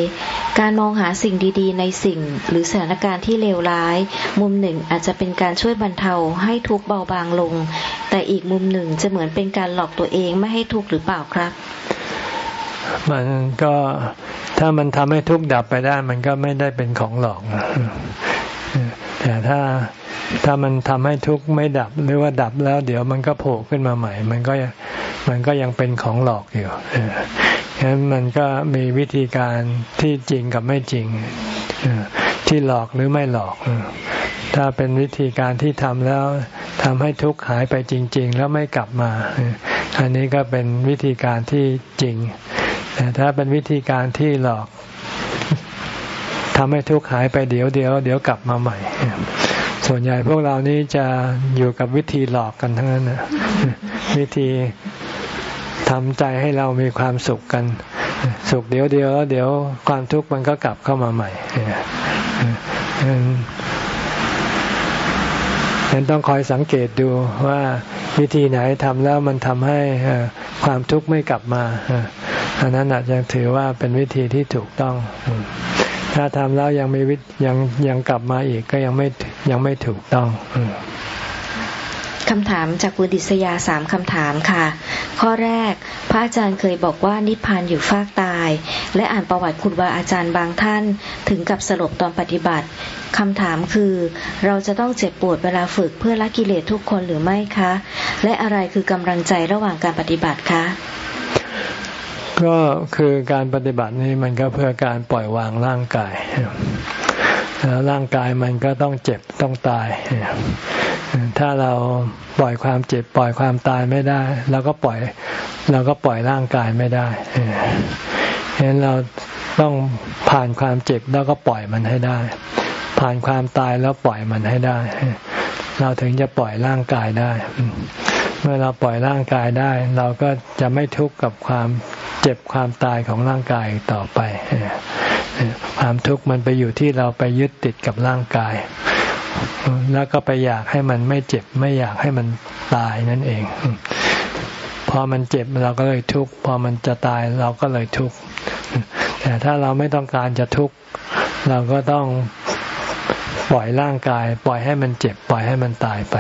การมองหาสิ่งดีๆ ในสิ่ง หรือสถานการณ์ที่เลวร้าย มุมหนึ่งอาจจะเป็นการช่วยบรรเทาให้ทุกเบาบางลง แต่อีกมุมหนึ่งจะเหมือนเป็นการหลอกตัวเองไม่ให้ทุกข์หรือเปล่าครับ มันก็ถ้ามันทำให้ทุกข์ดับไปได้ มันก็ไม่ได้เป็นของหลอกแต่ถ้าถ้ามันทำให้ทุกข์ไม่ดับหรือว่าดับแล้ว เดี๋ยวมันก็โผล่ขึ้นมาใหม่ มันก็มันก็ยังเป็นของหลอกอยู่ ฉะนั้นมันก็มีวิธีการที่จริงกับไม่จริง ที่หลอกหรือไม่หลอก ถ้าเป็นวิธีการที่ทำแล้วทำให้ทุกข์หายไปจริง ๆ แล้วไม่กลับมา อันนี้ก็เป็นวิธีการที่จริง แต่ถ้าเป็นวิธีการที่หลอกทำให้ทุกข์หายไปเดี๋ยวเดี๋ยวเดี๋ยวกลับมาใหม่ ส่วนใหญ่พวกเรานี้จะอยู่กับวิธีหลอกกันทั้งนั้นวิธี ทำใจให้เรามีความสุขกัน สุขเดี๋ยวเดียวแล้วเดี๋ยวความทุกข์มันก็กลับเข้ามาใหม่ฉะนั้นต้องคอยสังเกตดูว่าวิธีไหนทำแล้วมันทำให้ความทุกข์ไม่กลับมาอันนั้นอาจจะถือว่าเป็นวิธีที่ถูกต้อง ถ้าทำแล้วยังไม่ยังยังกลับมาอีกก็ยังไม่ยังไม่ถูกต้อง คำถามจากบุดิษยาสามคำถามค่ะ ข้อแรก พระอาจารย์เคยบอกว่านิพพานอยู่ฟากตาย และอ่านประวัติคุณบาอาจารย์บางท่าน ถึงกับสลบตอนปฏิบัติคำถามคือ เราจะต้องเจ็บปวดเวลาฝึกเพื่อละกิเลสทุกคนหรือไม่คะ และอะไรคือกำลังใจระหว่างการปฏิบัติคะก็คือการปฏิบัตินี้มันก็เพื่อการปล่อยวางร่างกายแล้วร่างกายมันก็ต้องเจ็บต้องตาย ถ้าเราปล่อยความเจ็บ ปล่อยความตายไม่ได้เราก็ปล่อยเราก็ปล่อยร่างกายไม่ได้ฉะนั้นเราต้องผ่านความเจ็บแล้วก็ปล่อยมันให้ได้ ผ่านความตายแล้วปล่อยมันให้ได้ เราถึงจะปล่อยร่างกายได้ เมื่อเราปล่อยร่างกายได้ เราก็จะไม่ทุกข์กับความเจ็บความตายของร่างกายต่อไป ความทุกข์มันไปอยู่ที่เราไปยึดติดกับร่างกาย แล้วก็ไปอยากให้มันไม่เจ็บ ไม่อยากให้มันตายนั่นเอง พอมันเจ็บเราก็เลยทุกข์พอมันจะตายเราก็เลยทุกข์แต่ถ้าเราไม่ต้องการจะทุกข์เราก็ต้องปล่อยร่างกาย ปล่อยให้มันเจ็บ ปล่อยให้มันตายไป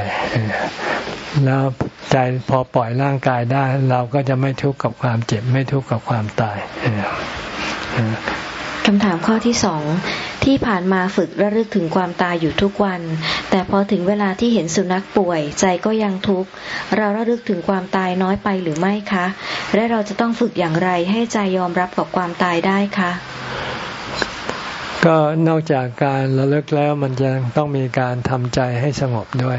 แล้วใจพอปล่อยร่างกายได้ เราก็จะไม่ทุกข์กับความเจ็บ ไม่ทุกข์กับความตาย คำถามข้อที่สองที่ผ่านมาฝึกระลึกถึงความตายอยู่ทุกวัน แต่พอถึงเวลาที่เห็นสุนัขป่วย ใจก็ยังทุกข์เราระลึกถึงความตายน้อยไปหรือไม่คะ และเราจะต้องฝึกอย่างไรให้ใจยอมรับกับความตายได้คะก็นอกจากการระลึกแล้วมันจะต้องมีการทำใจให้สงบด้วย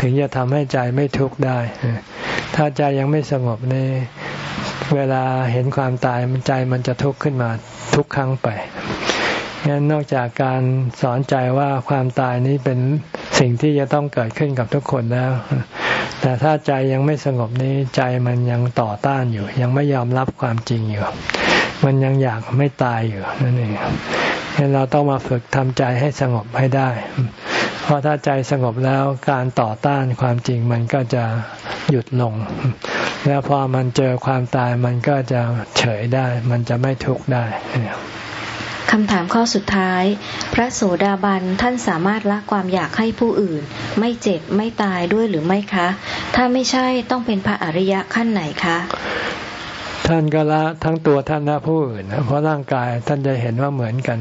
ถึงจะทำให้ใจไม่ทุกข์ได้ ถ้าใจยังไม่สงบนี่เวลาเห็นความตายมันใจมันจะทุกข์ขึ้นมา ทุกครั้งไปงั้นนอกจากการสอนใจว่าความตายนี้เป็นสิ่งที่จะต้องเกิดขึ้นกับทุกคนแล้ว แต่ถ้าใจยังไม่สงบนี้ใจมันยังต่อต้านอยู่ ยังไม่ยอมรับความจริงอยู่ มันยังอยากไม่ตายอยู่นั่นเองเห็นเราต้องมาฝึกทำใจให้สงบให้ได้ เพราะถ้าใจสงบแล้วการต่อต้านความจริงมันก็จะหยุดลง แล้วพอมันเจอความตายมันก็จะเฉยได้ มันจะไม่ทุกข์ได้คำถามข้อสุดท้าย พระโสดาบันท่านสามารถละความอยากให้ผู้อื่น ไม่เจ็บไม่ตายด้วยหรือไม่คะ ถ้าไม่ใช่ต้องเป็นพระอริยะขั้นไหนคะ ท่านก็ละทั้งตัวท่านละผู้อื่น เพราะร่างกายท่านจะเห็นว่าเหมือนกัน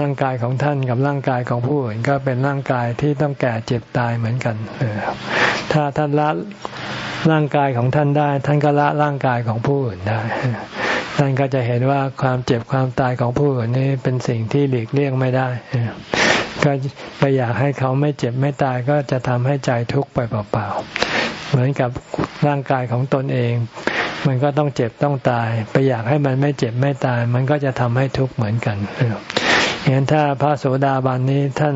ร่างกายของท่านกับร่างกายของผู้อื่น ก็เป็นร่างกายที่ต้องแก่เจ็บตายเหมือนกันถ้าท่านละ ร่างกายของท่านได้ ท่านก็ละร่างกายของผู้อื่นได้ ท่านก็จะเห็นว่าความเจ็บความตายของผู้อื่นนี้เป็นสิ่งที่หลีกเลี่ยงไม่ได้ ก็ไปอยากให้เขาไม่เจ็บไม่ตายก็จะทำให้ใจทุกข์ไปเปล่าๆ เหมือนกับร่างกายของตนเอง มันก็ต้องเจ็บต้องตาย ไปอยากให้มันไม่เจ็บไม่ตาย มันก็จะทำให้ทุกข์เหมือนกันอย่างนั้นถ้าพระโสดาบันนี้ท่าน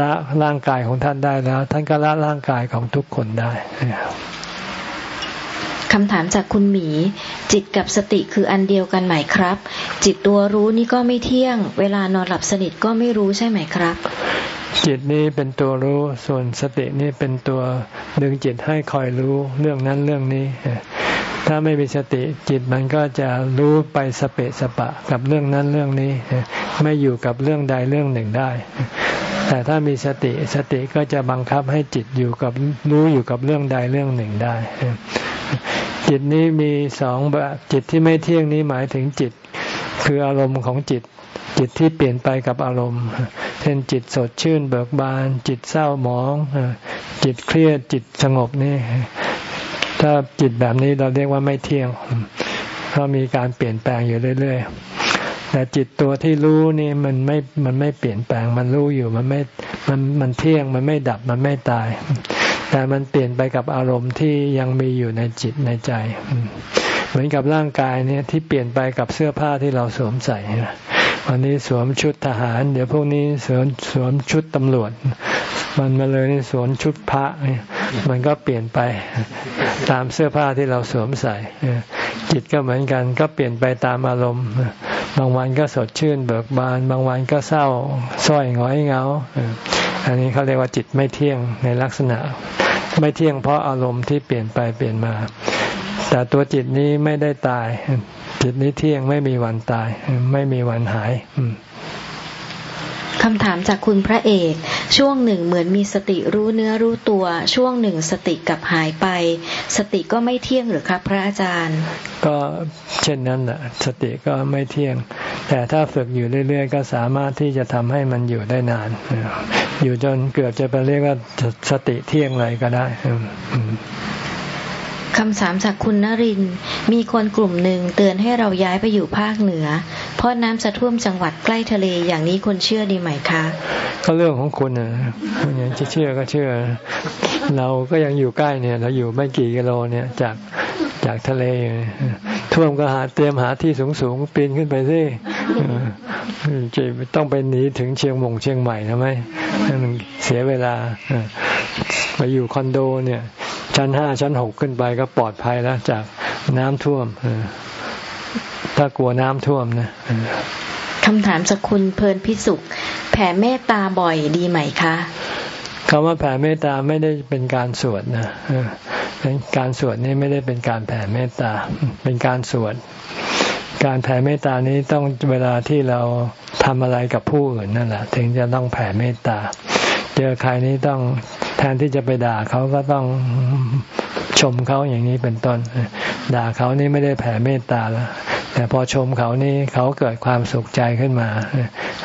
ละร่างกายของท่านได้แล้ว ท่านก็ละร่างกายของทุกคนได้ คำถามจากคุณหมี จิตกับสติคืออันเดียวกันไหมครับ จิตตัวรู้นี่ก็ไม่เที่ยง เวลานอนหลับสนิทก็ไม่รู้ใช่ไหมครับ จิตนี้เป็นตัวรู้ส่วนสตินี่เป็นตัวดึงจิตให้คอยรู้เรื่องนั้นเรื่องนี้ ถ้าไม่มีสติจิตมันก็จะรู้ไปสเปะสปะกับเรื่องนั้นเรื่องนี้ ไม่อยู่กับเรื่องใดเรื่องหนึ่งได้แต่ถ้ามีสติสติก็จะบังคับให้จิตอยู่กับรู้อยู่กับเรื่องใดเรื่องหนึ่งได้ จิตนี้มีสองแบบจิตที่ไม่เที่ยงนี้หมายถึงจิต คืออารมณ์ของจิต จิตที่เปลี่ยนไปกับอารมณ์ เช่นจิตสดชื่นเบิกบาน จิตเศร้าหมอง จิตเครียดจิตสงบนี่ ถ้าจิตแบบนี้เราเรียกว่าไม่เที่ยงเพราะมีการเปลี่ยนแปลงอยู่เรื่อยๆแต่จิตตัวที่รู้นี่มันไม่มันไม่เปลี่ยนแปลง มันรู้อยู่มันไม่มันมันเที่ยงมันไม่ดับมันไม่ตาย แต่มันเปลี่ยนไปกับอารมณ์ที่ยังมีอยู่ในจิตในใจ เหมือนกับร่างกายเนี่ยที่เปลี่ยนไปกับเสื้อผ้าที่เราสวมใส่วันนี้สวมชุดทหาร เดี๋ยวพวกนี้สวมสวมชุดตำรวจ มันมาเลยสวมชุดพระมันก็เปลี่ยนไปตามเสื้อผ้าที่เราสวมใส่จิตก็เหมือนกันก็เปลี่ยนไปตามอารมณ์ บางวันก็สดชื่นเบิกบาน บางวันก็เศร้าส้อยง้อยเงา อันนี้เขาเรียกว่าจิตไม่เที่ยงในลักษณะ ไม่เที่ยงเพราะอารมณ์ที่เปลี่ยนไปเปลี่ยนมา แต่ตัวจิตนี้ไม่ได้ตาย จิตนี้เที่ยงไม่มีวันตาย ไม่มีวันหาย คำถามจากคุณพระเอก ช่วงหนึ่งเหมือนมีสติรู้เนื้อรู้ตัว ช่วงหนึ่งสติกับหายไป สติก็ไม่เที่ยงหรือครับพระอาจารย์ ก็เช่นนั้นแหละสติก็ไม่เที่ยง แต่ถ้าฝึกอยู่เรื่อย ๆ ก็สามารถที่จะทำให้มันอยู่ได้นาน อยู่จนเกือบจะไปเรียกว่าสติเที่ยงเลยก็ได้ คำถามจากคุณนริน มีคนกลุ่มหนึ่งเตือนให้เราย้ายไปอยู่ภาคเหนือ เพราะน้ำจะท่วมจังหวัดใกล้ทะเลอย่างนี้คนเชื่อดีไหมคะ ก็เรื่องของคุณนะอย่างจะเชื่อก็เชื่อ เราก็ยังอยู่ใกล้เนี่ย เราอยู่ไม่กี่กิโลเนี่ยจากจากทะเลท่วมก็หาเตรียมหาที่สูงสูงปีนขึ้นไปสิจะต้องไปหนีถึงเชียงมงเชียงใหม่ทำไมมันเสียเวลาไปอยู่คอนโดเนี่ย ชั้นห้าชั้นหกขึ้นไปก็ปลอดภัยแล้วจากน้ำท่วมถ้ากลัวน้ำท่วมนะคำถามจากคุณเพลินพิสุข แผ่เมตตาบ่อยดีไหมคะคำว่าแผ่เมตตาไม่ได้เป็นการสวดนะการสวดนี่ไม่ได้เป็นการแผ่เมตตา เป็นการสวด การแผ่เมตตานี้ต้องเวลาที่เราทำอะไรกับผู้อื่นนั่นแหละถึงจะต้องแผ่เมตตาเจอใครนี้ต้องแทนที่จะไปด่าเขาก็ต้องชมเขาอย่างนี้เป็นต้น ด่าเขานี่ไม่ได้แผ่เมตตาแล้วแต่พอชมเขานี่เขาเกิดความสุขใจขึ้นมา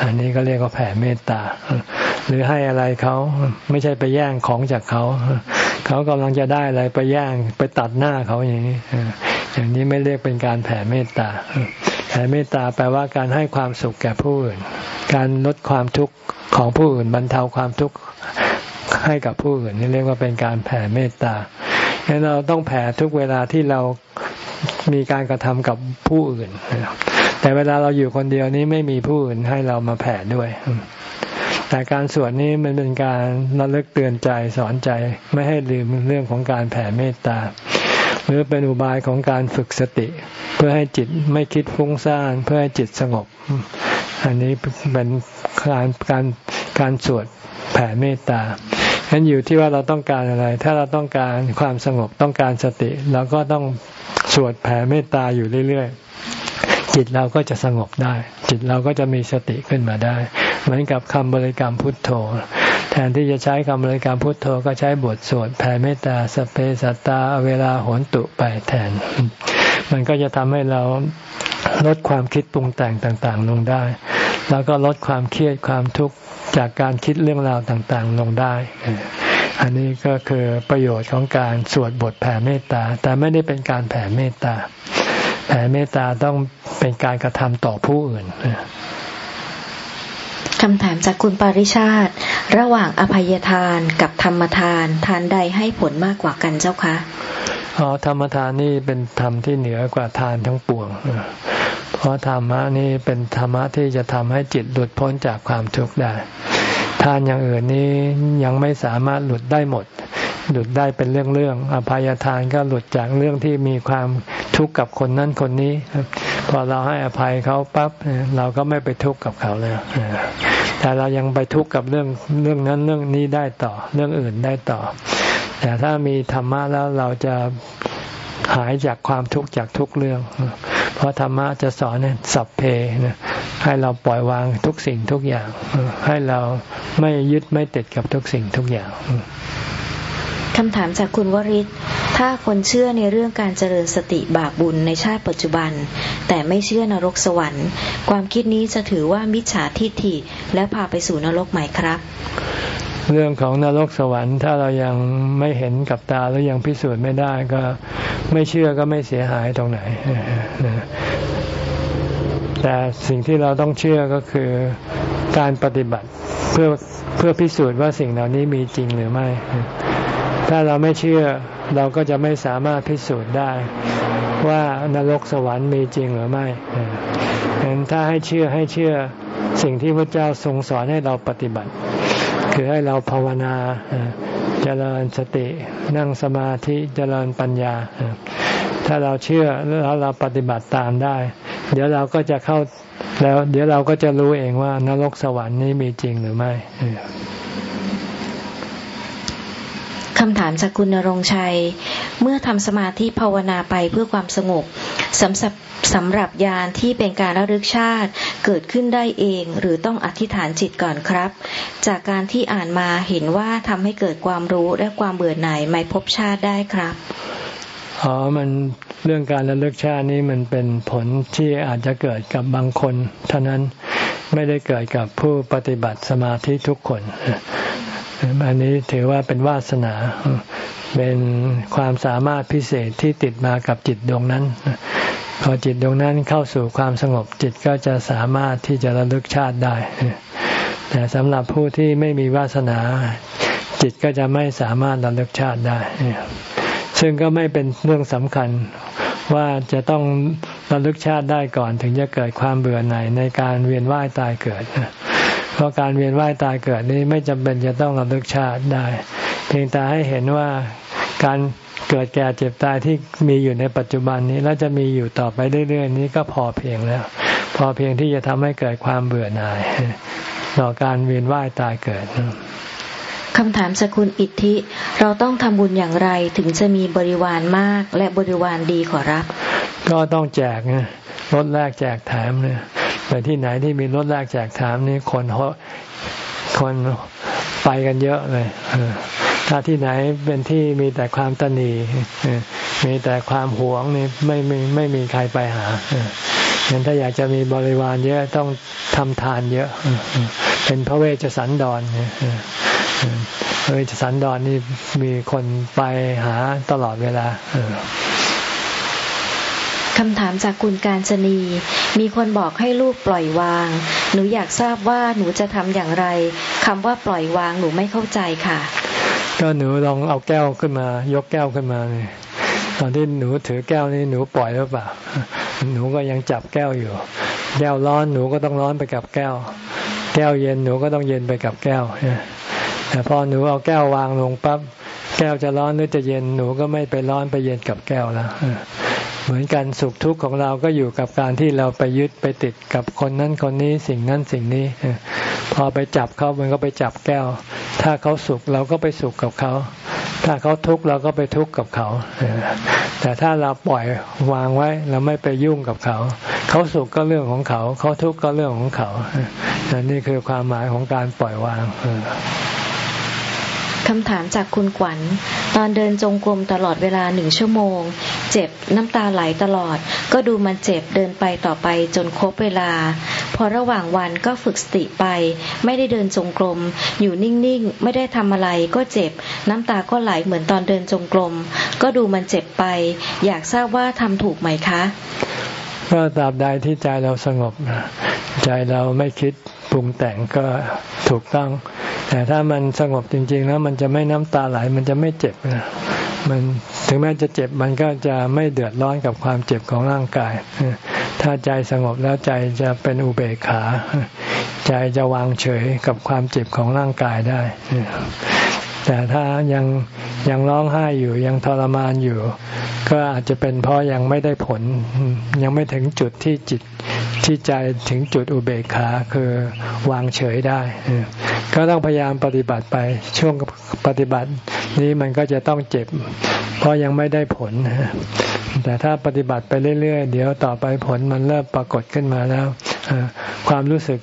อันนี้ก็เรียกว่าแผ่เมตตา หรือให้อะไรเขาไม่ใช่ไปแย่งของจากเขา เขากำลังจะได้อะไรไปแย่งไปตัดหน้าเขาอย่างนี้ อย่างนี้ไม่เรียกเป็นการแผ่เมตตา แผ่เมตตาแปลว่าการให้ความสุขแก่ผู้อื่น การลดความทุกข์ ของผู้อื่นบรรเทาความทุกข์ให้กับผู้อื่นนี่เรียกว่าเป็นการแผ่เมตตาดังนั้นเราต้องแผ่ทุกเวลาที่เรามีการกระทำกับผู้อื่น แต่เวลาเราอยู่คนเดียวนี้ไม่มีผู้อื่นให้เรามาแผ่ด้วย แต่การสวดนี้มันเป็นการระลึกเตือนใจสอนใจไม่ให้ลืมเรื่องของการแผ่เมตตาหรือเป็นอุบายของการฝึกสติ เพื่อให้จิตไม่คิดฟุ้งซ่านเพื่อให้จิตสงบ อันนี้เป็นการการการสวดแผ่เมตตาฉะนั้นอยู่ที่ว่าเราต้องการอะไร ถ้าเราต้องการความสงบต้องการสติเราก็ต้องสวดแผ่เมตตาอยู่เรื่อยๆ จิตเราก็จะสงบได้ จิตเราก็จะมีสติขึ้นมาได้ เหมือนกับคำบริกรรมพุทโธ แทนที่จะใช้คำบริกรรมพุทโธก็ใช้บทสวดแผ่เมตตาสเปสัตตาเวลาโหนตุไปแทน มันก็จะทำให้เราลดความคิดปรุงแต่งต่างๆ ลงได้ แล้วก็ลดความเครียดความทุกข์จากการคิดเรื่องราวต่างๆ ลงได้ อันนี้ก็คือประโยชน์ของการสวดบทแผ่เมตตา แต่ไม่ได้เป็นการแผ่เมตตา แผ่เมตตาต้องเป็นการกระทำต่อผู้อื่นคำถามจากคุณปริชาติ ระหว่างอภัยทานกับธรรมทาน ทานใดให้ผลมากกว่ากันเจ้าคะ อ๋อธรรมทานนี่เป็นธรรมที่เหนือกว่าทานทั้งปวง เพราะธรรมะนี่เป็นธรรมะที่จะทำให้จิตหลุดพ้นจากความทุกข์ได้ ทานอย่างอื่นนี้ยังไม่สามารถหลุดได้หมด หลุดได้เป็นเรื่องๆอภัยทานก็หลุดจากเรื่องที่มีความทุกข์กับคนนั้นคนนี้ พอเราให้อภัยเขาปั๊บเราก็ไม่ไปทุกข์กับเขาแล้วแต่เรายังไปทุกข์กับเรื่องเรื่องนั้นเรื่องนี้ได้ต่อ เรื่องอื่นได้ต่อ แต่ถ้ามีธรรมะแล้วเราจะหายจากความทุกข์จากทุกเรื่อง เพราะธรรมะจะสอนเนี่ยสัพเพนะให้เราปล่อยวางทุกสิ่งทุกอย่าง ให้เราไม่ยึดไม่ติดกับทุกสิ่งทุกอย่างคำถามจากคุณวริศถ้าคนเชื่อในเรื่องการเจริญสติบาปบุญในชาติปัจจุบัน แต่ไม่เชื่อนรกสวรรค์ ความคิดนี้จะถือว่ามิจฉาทิฏฐิและพาไปสู่นรกไหมครับ เรื่องของนรกสวรรค์ ถ้าเรายังไม่เห็นกับตาหรือยังพิสูจน์ไม่ได้ก็ไม่เชื่อก็ไม่เสียหายตรงไหน แต่สิ่งที่เราต้องเชื่อก็คือการปฏิบัติเพื่อเพื่อพิสูจน์ว่าสิ่งเหล่านี้มีจริงหรือไม่ ถ้าเราไม่เชื่อเราก็จะไม่สามารถพิสูจน์ได้ ว่านรกสวรรค์มีจริงหรือไม่ฉะนั้นถ้าให้เชื่อให้เชื่อสิ่งที่พระเจ้าทรงสอนให้เราปฏิบัติ คือให้เราภาวนาเจริญสติ นั่งสมาธิเจริญปัญญา ถ้าเราเชื่อแล้วเราปฏิบัติตามได้ เดี๋ยวเราก็จะเข้าแล้ว เดี๋ยวเราก็จะรู้เองว่านรกสวรรค์นี้มีจริงหรือไม่ คำถามจากคุณนรงชัย เมื่อทำสมาธิภาวนาไปเพื่อความสงบสำหรับสำหรับยานที่เป็นการระลึกชาติเกิดขึ้นได้เองหรือต้องอธิษฐานจิตก่อนครับ จากการที่อ่านมาเห็นว่าทำให้เกิดความรู้และความเบื่อหน่ายไม่พบชาติได้ครับอ๋อมันเรื่องการระลึกชาตินี้มันเป็นผลที่อาจจะเกิดกับบางคน เท่านั้นไม่ได้เกิดกับผู้ปฏิบัติสมาธิทุกคน อันนี้ถือว่าเป็นวาสนา เป็นความสามารถพิเศษที่ติดมากับจิตดวงนั้น พอจิตดวงนั้นเข้าสู่ความสงบจิตก็จะสามารถที่จะระลึกชาติได้ แต่สำหรับผู้ที่ไม่มีวาสนา จิตก็จะไม่สามารถระลึกชาติได้ ซึ่งก็ไม่เป็นเรื่องสำคัญว่าจะต้องระลึกชาติได้ก่อนถึงจะเกิดความเบื่อหน่ายในการเวียนว่ายตายเกิด เพราะการเวียนว่ายตายเกิดนี้ไม่จำเป็นจะต้องระลึกชาติได้ เพียงแต่ให้เห็นว่าการเกิดแก่เจ็บตายที่มีอยู่ในปัจจุบันนี้แล้วจะมีอยู่ต่อไปเรื่อยๆ นี้ก็พอเพียงแล้ว พอเพียงที่จะทำให้เกิดความเบื่อหน่าย ต่อการเวียนว่ายตายเกิดคำถามสกุลอิทธิ เราต้องทำบุญอย่างไรถึงจะมีบริวารมากและบริวารดีขอรับ ก็ต้องแจกไงลดแรกแจกแถมเนี่ย ไปที่ไหนที่มีรถแรกแจกถามนี่คนคนไปกันเยอะเลยถ้าที่ไหนเป็นที่มีแต่ความตนีมีแต่ความหวงนี่ไม่ไม่ไม่มีใครไปหางั้นถ้าอยากจะมีบริวารเยอะต้องทำทานเยอะ เป็นพระเวชสันดรพระเวชสันดรนี่มีคนไปหาตลอดเวลา คำถามจากคุณการจนี มีคนบอกให้ลูกปล่อยวาง หนูอยากทราบว่าหนูจะทำอย่างไรคำว่าปล่อยวางหนูไม่เข้าใจค่ะ ก็หนูลองเอาแก้วขึ้นมา ยกแก้วขึ้นมาเลยตอนที่หนูถือแก้วนี่หนูปล่อยหรือเปล่า หนูก็ยังจับแก้วอยู่ แก้วร้อนหนูก็ต้องร้อนไปกับแก้ว แก้วเย็นหนูก็ต้องเย็นไปกับแก้วแต่พอหนูเอาแก้ววางลงปั๊บแก้วจะร้อนหรือจะเย็นหนูก็ไม่ไปร้อนไปเย็นกับแก้วแล้ว เหมือนกันสุขทุกข์ของเราก็อยู่กับการที่เราไปยึดไปติดกับคนนั้นคนนี้สิ่งนั้นสิ่งนี้ พอไปจับเขามันก็ไปจับแก้ว ถ้าเขาสุขเราก็ไปสุขกับเขา ถ้าเขาทุกข์เราก็ไปทุกข์กับเขา แต่ถ้าเราปล่อยวางไว้เราไม่ไปยุ่งกับเขา เขาสุขก็เรื่องของเขา เขาทุกข์ก็เรื่องของเขานี่คือความหมายของการปล่อยวาง คำถามจากคุณขวัญ ตอนเดินจงกรมตลอดเวลาหนึ่งชั่วโมง เจ็บน้ำตาไหลตลอด ก็ดูมันเจ็บเดินไปต่อไปจนครบเวลา พอระหว่างวันก็ฝึกสติไป ไม่ได้เดินจงกรมอยู่นิ่งๆ ไม่ได้ทำอะไรก็เจ็บ น้ำตาก็ไหลเหมือนตอนเดินจงกรมก็ดูมันเจ็บไป อยากทราบว่าทำถูกไหมคะ ก็ตราบใดที่ใจเราสงบใจเราไม่คิด รุงแต่งก็ถูกต้อง แต่ถ้ามันสงบจริง ๆ แล้วมันจะไม่น้ำตาไหล มันจะไม่เจ็บนะมันถึงแม้จะเจ็บมันก็จะไม่เดือดร้อนกับความเจ็บของร่างกาย ถ้าใจสงบแล้วใจจะเป็นอุเบกขา ใจจะวางเฉยกับความเจ็บของร่างกายได้ แต่ถ้ายังยังร้องไห้อยู่ยังทรมานอยู่ ก็อาจจะเป็นเพราะยังไม่ได้ผล ยังไม่ถึงจุดที่จิต ที่ใจถึงจุดอุเบกขาคือวางเฉยได้ ก็ต้องพยายามปฏิบัติไปช่วงปฏิบัตินี้มันก็จะต้องเจ็บ เพราะยังไม่ได้ผล แต่ถ้าปฏิบัติไปเรื่อย ๆ เดี๋ยวต่อไปผลมันเริ่มปรากฏขึ้นมาแล้ว ความรู้สึก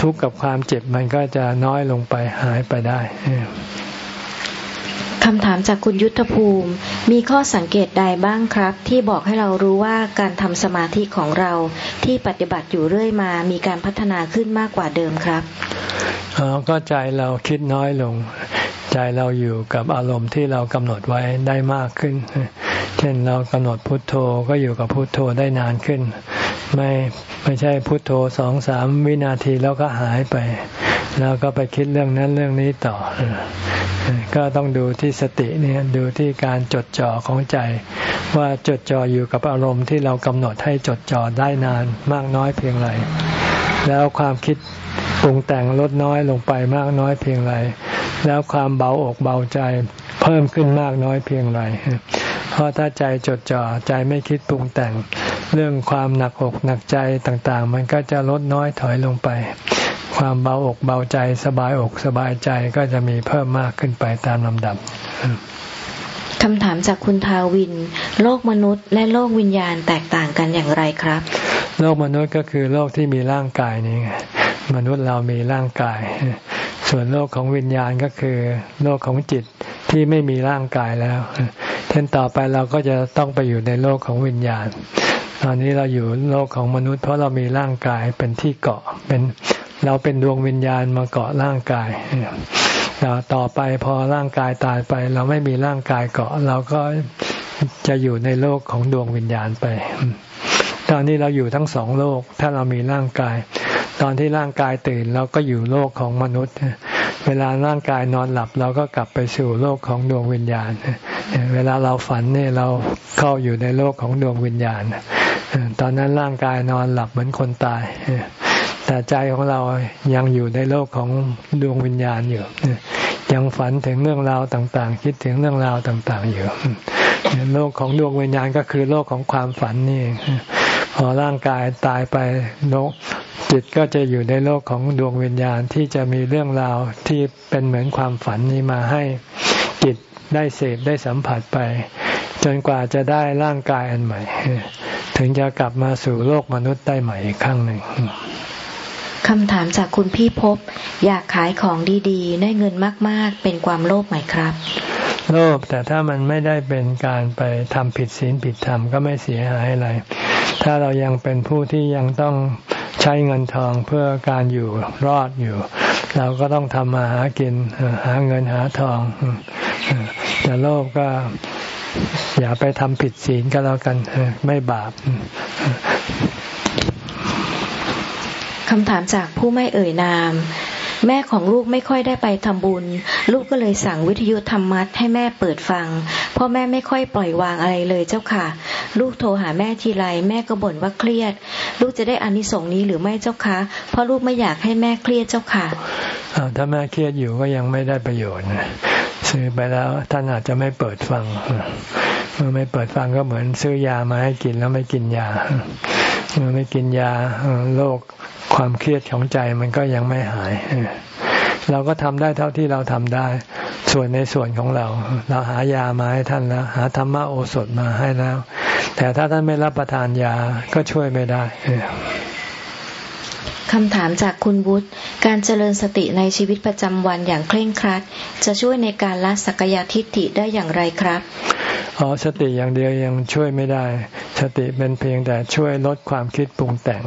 ทุกข์กับความเจ็บมันก็จะน้อยลงไปหายไปได้ คำถามจากคุณยุทธภูมิ มีข้อสังเกตใดบ้างครับ ที่บอกให้เรารู้ว่าการทำสมาธิของเราที่ปฏิบัติอยู่เรื่อยมา มีการพัฒนาขึ้นมากกว่าเดิมครับอ๋อก็ใจเราคิดน้อยลง ใจเราอยู่กับอารมณ์ที่เรากำหนดไว้ได้มากขึ้น เช่นเรากำหนดพุทโธก็อยู่กับพุทโธได้นานขึ้น ไม่ไม่ใช่พุทโธสองสามวินาทีแล้วก็หายไป แล้วก็ไปคิดเรื่องนั้นเรื่องนี้ต่อ ก็ต้องดูที่สติเนี่ยดูที่การจดจ่อของใจ ว่าจดจ่ออยู่กับอารมณ์ที่เรากำหนดให้จดจ่อได้นานมากน้อยเพียงไรแล้วความคิดปรุงแต่งลดน้อยลงไปมากน้อยเพียงไรแล้วความเบาอกเบาใจเพิ่มขึ้นมากน้อยเพียงไรเพราะถ้าใจจดจ่อใจไม่คิดปรุงแต่ง เรื่องความหนักอกหนักใจต่างๆ มันก็จะลดน้อยถอยลงไป ความเบาอกเบาใจสบายอกสบายใจก็จะมีเพิ่มมากขึ้นไปตามลำดับคำถามจากคุณทาวิน โลกมนุษย์ และโลกวิญญาณแตกต่างกันอย่างไรครับ โลกมนุษย์ก็คือโลกที่มีร่างกายนี่มนุษย์เรามีร่างกาย ส่วนโลกของวิญญาณก็คือ โลกของจิตที่ไม่มีร่างกายแล้วเท่นต่อไปเราก็จะต้องไปอยู่ในโลกของวิญญาณ ตอนนี้เราอยู่โลกของมนุษย์เพราะเรามีร่างกายเป็นที่เกาะเป็น เราเป็นดวงวิญญาณมาเกาะร่างกายต่อไปพอร่างกายตายไป เราไม่มีร่างกายเกาะ เราก็จะอยู่ในโลกของดวงวิญญาณไป ตอนนี้เราอยู่ทั้งสองโลก ถ้าเรามีร่างกาย ตอนที่ร่างกายตื่นเราก็อยู่โลกของมนุษย์ เวลาร่างกายนอนหลับ เราก็กลับไปสู่โลกของดวงวิญญาณ เวลาเราฝันเนี่ยเราเข้าอยู่ในโลกของดวงวิญญาณ ตอนนั้นร่างกายนอนหลับเหมือนคนตาย แต่ใจของเรายังอยู่ในโลกของดวงวิญญาณอยู่ยังฝันถึงเรื่องราวต่างๆ คิดถึงเรื่องราวต่างๆอยู่โลกของดวงวิญญาณก็คือโลกของความฝันนี่พอร่างกายตายไปโลกจิตก็จะอยู่ในโลกของดวงวิญญาณที่จะมีเรื่องราวที่เป็นเหมือนความฝันนี้มาให้จิตได้เสพได้สัมผัสไป จนกว่าจะได้ร่างกายอันใหม่ ถึงจะกลับมาสู่โลกมนุษย์ได้ใหม่อีกครั้งหนึ่ง คำถามจากคุณพี่พบ อยากขายของดีๆ ได้เงินมาก ๆ เป็นความโลภไหมครับ โลภแต่ถ้ามันไม่ได้เป็นการไปทำผิดศีลผิดธรรมก็ไม่เสียหายอะไร ถ้าเรายังเป็นผู้ที่ยังต้องใช้เงินทองเพื่อการอยู่รอดอยู่ เราก็ต้องทำมาหากินหาเงินหาทองแต่โลภก็อย่าไปทำผิดศีลก็แล้วกันไม่บาป คำถามจากผู้ไม่เอ่ยนาม แม่ของลูกไม่ค่อยได้ไปทำบุญ ลูกก็เลยสั่งวิทยุธรรมัดให้แม่เปิดฟังพราะแม่ไม่ค่อยปล่อยวางอะไรเลยเจ้าค่ะ ลูกโทรหาแม่ทีไรแม่ก็บ่นว่าเครียด ลูกจะได้อานิสงส์นี้หรือไม่เจ้าคะเพราะลูกไม่อยากให้แม่เครียดเจ้าค่ะถ้าแม่เครียดอยู่ก็ยังไม่ได้ประโยชน์ซื้อไปแล้วท่านอาจจะไม่เปิดฟังเมื่อไม่เปิดฟังก็เหมือนซื้อยามาให้กินแล้วไม่กินยาเมื่อไม่กินยาโรค ความเครียดของใจมันก็ยังไม่หาย เราก็ทำได้เท่าที่เราทำได้ ส่วนในส่วนของเรา เราหายามาให้ท่านแล้วหาธรรมโอสถมาให้แล้ว แต่ถ้าท่านไม่รับประทานยาก็ช่วยไม่ได้คำถามจากคุณบุตรการเจริญสติในชีวิตประจำวันอย่างเคร่งครัด จะช่วยในการละสักยทิฏฐิได้อย่างไรครับอ๋อสติอย่างเดียวยังช่วยไม่ได้ สติเป็นเพียงแต่ช่วยลดความคิดปรุงแต่ง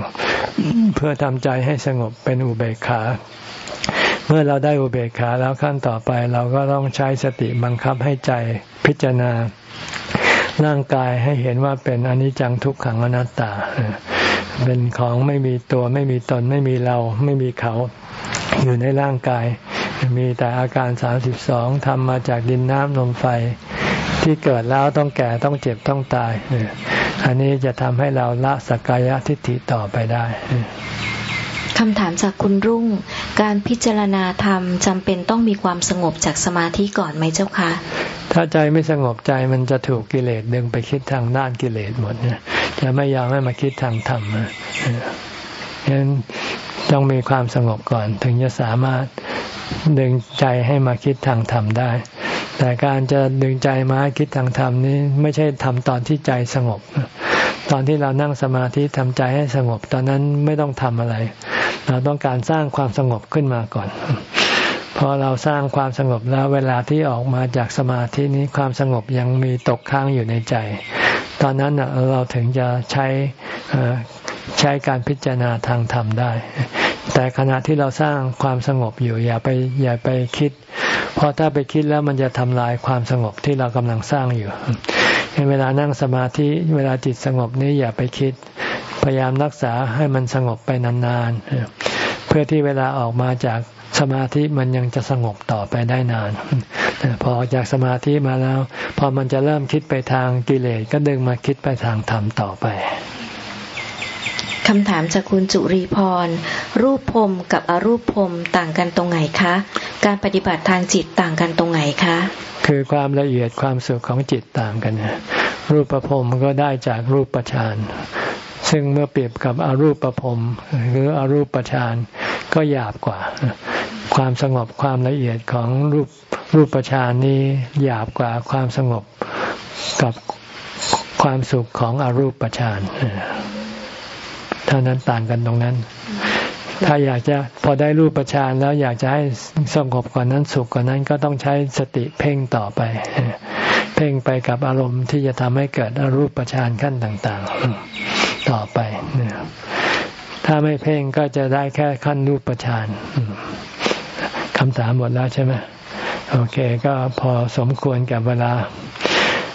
เพื่อทำใจให้สงบเป็นอุเบกขา เมื่อเราได้อุเบกขาแล้วขั้นต่อไปเราก็ต้องใช้สติบังคับให้ใจพิจารณา ร่างกายให้เห็นว่าเป็นอนิจจังทุกขังอนัตตา เป็นของไม่มีตัวไม่มีตนไม่มีเราไม่มีเขาอยู่ในร่างกาย มีแต่อาการสามสิบสองทำมาจากดินน้ำลมไฟที่เกิดแล้วต้องแก่ต้องเจ็บต้องตาย อันนี้จะทำให้เราละสกายทิฏฐิต่อไปได้คำถามจากคุณรุ่ง การพิจารณาธรรมจำเป็นต้องมีความสงบจากสมาธิก่อนไหมเจ้าคะ ถ้าใจไม่สงบใจมันจะถูกกิเลสดึงไปคิดทางด้านกิเลสหมดจะไม่ยอมให้มาคิดทางธรรมฉะนั้นต้องมีความสงบก่อน ถึงจะสามารถดึงใจให้มาคิดทางธรรมได้ แต่การจะดึงใจมาคิดทางธรรมนี้ไม่ใช่ทำตอนที่ใจสงบ ตอนที่เรานั่งสมาธิทำใจให้สงบ ตอนนั้นไม่ต้องทำอะไร เราต้องการสร้างความสงบขึ้นมาก่อนพอเราสร้างความสงบแล้วเวลาที่ออกมาจากสมาธินี้ความสงบยังมีตกค้างอยู่ในใจ ตอนนั้นเราถึงจะใช้ใช้การพิจารณาทางธรรมได้ แต่ขณะที่เราสร้างความสงบอยู่ อย่าไปอย่าไปคิด เพราะถ้าไปคิดแล้วมันจะทำลายความสงบที่เรากำลังสร้างอยู่เวลานั่งสมาธิเวลาจิตสงบนี้อย่าไปคิด พยายามรักษาให้มันสงบไปนานๆ เพื่อที่เวลาออกมาจากสมาธิมันยังจะสงบต่อไปได้นาน พอออกจากสมาธิมาแล้ว พอมันจะเริ่มคิดไปทางกิเลสก็ดึงมาคิดไปทางธรรมต่อไป คำถามจากคุณจุรีพร รูปพรมกับอรูปพรมต่างกันตรงไหนคะ การปฏิบัติทางจิตต่างกันตรงไหนคะ คือความละเอียดความสุขของจิตต่างกัน รูปประพรมก็ได้จากรูปประชานซึ่งเมื่อเปรียบกับอรูปประพรมหรืออรูปประชานก็หยาบกว่า ความสงบความละเอียดของรูปรูปประชานนี้หยาบกว่าความสงบกับความสุขของอรูปประชานเท่านั้นต่างกันตรงนั้น ถ้าอยากจะพอได้รูปประชานแล้วอยากจะให้สงบกว่านั้นสุขกว่านั้นก็ต้องใช้สติเพ่งต่อไป เพ่งไปกับอารมณ์ที่จะทำให้เกิดอรูปประชานขั้นต่าง ๆ ต่อไปถ้าไม่เพ่งก็จะได้แค่ขั้นรูปประชานคำถามหมดแล้วใช่ไหมโอเค ก็พอสมควรกับเวลา